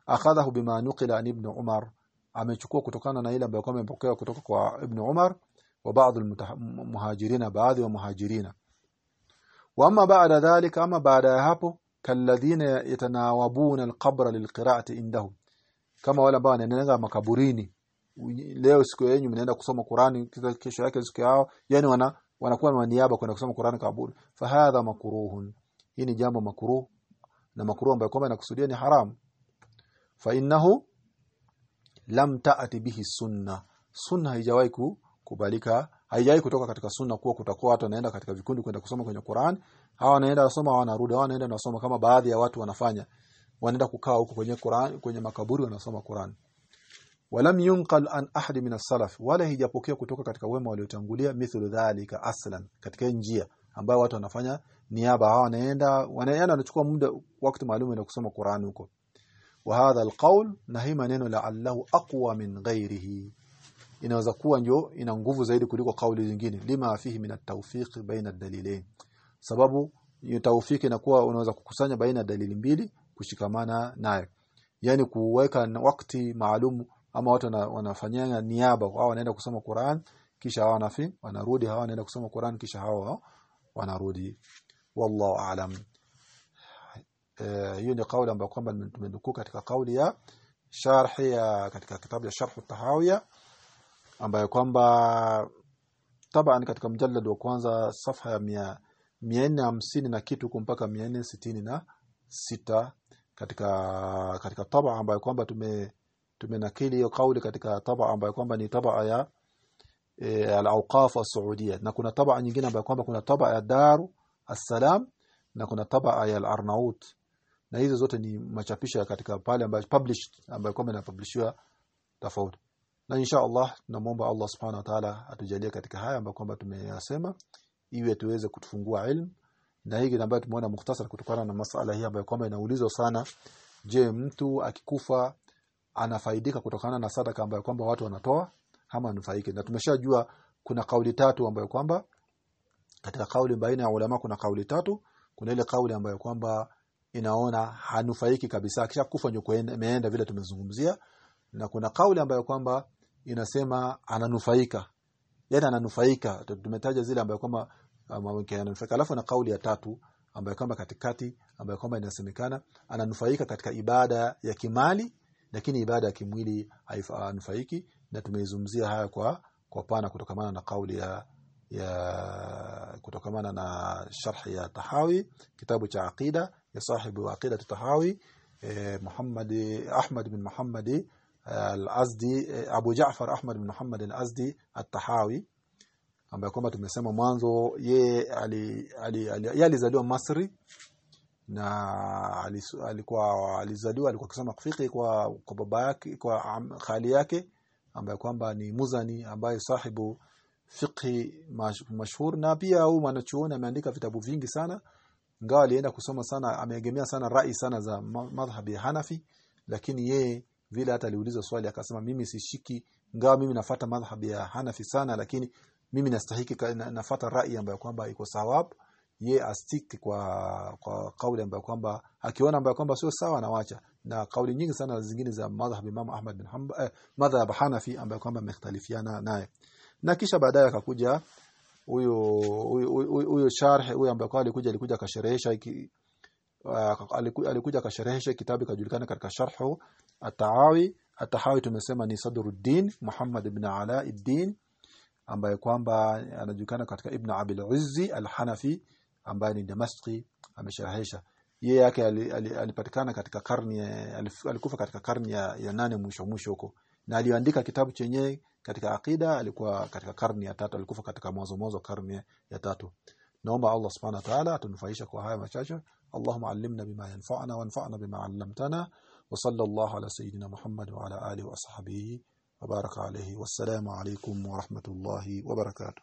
Akhadahu bima nuqila an ibn Umar. Amechukua kutokana na ile ambayo kwamba imepokewa kutoka kwa ibn Umar wa baadhi muhajirina baadhi wa muhajirina. Wa amma baada dhalika ama baada ya hapo kalladhina yatanawabuna alqabra lilqira'ati indahum kama wale ambao wanaendelea makaburini leo siku yenu mnaenda kusoma Qur'ani kesho yake siku yao? Yani wana wanakuwa na niaba kwenda kusoma Qur'ani kaburi. Fahadha makruhun. Hii ni jambo makruh. Na makruh ambayo kwamba inakusudia ni haram. Fa innahu lam ta'ati bihi sunna. Sunna haijawahi kubalika haijawahi kutoka katika sunna kuwa kutakuwa watu wanaenda katika vikundi kwenda kusoma kwenye Qur'an hawa wanaenda wasoma wanarudi. Hawa wanaenda nasoma kama baadhi ya watu wanafanya. Wanaenda kukaa huko kwenye Qur'an kwenye makaburi wanasoma Qur'an. Walam yunqal an ahad min as-salaf wala hijapokea kutoka katika wema waliotangulia mithlu dhalika aslan katika njia ambayo watu wanafanya niaba. Hawa wanaenda wanaenda wanachukua muda wakati maalum na kusoma Qur'an huko. Wa hadha alqawl na hii maneno la'allahu aqwa min ghairihi inaweza kuwa ndio ina nguvu zaidi kuliko kauli zingine. Lima fihi min at-tawfiq baina ad-dalilain sababu yutaufiki na inakuwa unaweza kukusanya baina ya dalili mbili kushikamana nayo. Yani kuweka wakati maalum ama watu wanafanyanya niaba wao wanaenda kusoma Qur'an kisha hawa wanafi wanarudi hawa wanaenda kusoma Qur'an kisha hawa wanarudi. Wallahu aalam hiyo ni kauli ambayo kwamba tumendukuu katika kauli ya sharhi ya katika kitabu ya sharh tahawiya ambayo kwamba taban katika mjallad wa kwanza safha ya mia nne hamsini na kitu mpaka mia nne sitini na sita katika katika taba ambayo kwamba tume tumenakili hiyo kauli katika taba ambayo kwamba ni taba ya e, al-awqaf as-saudiya. Na kuna taba nyingine ambayo kwamba kuna taba ya Daru as-Salam na kuna taba ya al-Arnaut. Na hizo zote ni machapisho katika pale ambayo published ambayo kwamba inapublishiwa tofauti. Na insha Allah tunamuomba Allah subhanahu wa ta'ala atujalie katika haya ambayo kwamba tumeyasema iwe tuweze kutufungua ilmu. Na hiki ambayo tumeona mukhtasar kutokana na masala hii ambayo kwamba inaulizwa sana je mtu akikufa anafaidika kutokana na sadaka ambayo kwamba watu wanatoa ama anufaike? Na tumeshajua kuna kauli tatu ambayo kwamba katika kauli baina ya ulama kuna kauli tatu. Kuna ile kauli ambayo kwamba inaona hanufaiki kabisa kisha kufa ndio imeenda vile tumezungumzia. Na kuna kauli ambayo kwamba inasema ananufaika yani ananufaika. Tumetaja zile ambayo kwamba mwanamke ananufaika. Alafu na kauli ya tatu ambayo kwamba katikati ambayo kwamba inasemekana ananufaika katika ibada ya kimali lakini ibada ya kimwili haifanufaiki na tumeizungumzia haya kwa kwa pana kutokamana na kauli ya ya kutokamana na sharh ya Tahawi kitabu cha aqida ya sahibu aqida Tahawi eh, Muhammad Ahmad bin Muhammad al-Azdi Abu Ja'far Ahmad bin Muhammad al-Azdi at-Tahawi ambaye kwamba tumesema mwanzo ye alizaliwa ali, ali, Masri na alikuwa alizaliwa alikuwa akisoma fiqh kwa kwa baba yake kwa khali yake ambaye kwamba ni Muzani ambaye sahibu fiqh mashhur. Na pia huyu mwanachuoni ameandika vitabu vingi sana ingawa alienda kusoma sana ameegemea sana rai sana za madhhabi Hanafi lakini ye vile hata aliuliza swali akasema mimi sishiki ngawa mimi nafata madhhab ya Hanafi sana lakini mimi nastahiki nafata rai ambayo kwamba iko sawab. Ye astiki kwa kwa kauli ambayo kwamba akiona ambayo kwamba sio sawa anawacha. Na kauli nyingi sana zingine za madhhab Imam Ahmad bin Hanbal eh, madhhab Hanafi ambayo kwamba amekhtalifiana naye. Na kisha baadaye akakuja huyo huyo huyo sharh huyo ambaye alikuja alikuja akasherehesha alikuja akasherehesha kitabu kajulikana katika sharhu at-Tahawi. at-Tahawi tumesema ni Sadruddin Muhammad ibn Ala ad-Din ambaye kwamba anajulikana katika Ibn Abil Uzzi al-Hanafi ambaye ni Damasqi amesherehesha. Yeye yake alipatikana katika karne alikufa katika karne ya, ya nane mwisho mwisho huko. Na aliandika kitabu chenye katika akida alikuwa katika karni ya tatu alikufa katika mwanzo mwanzo karni ya tatu naomba Allah subhanahu wa ta'ala atunufaisha kwa haya machache Allahumma allimna bima yanfa'una wanfa'na bima 'allamtana wa sallallahu ala sayidina Muhammad wa ala alihi wa sahbihi wa baraka alayhi wassalamu alaykum wa rahmatullahi wa barakatuh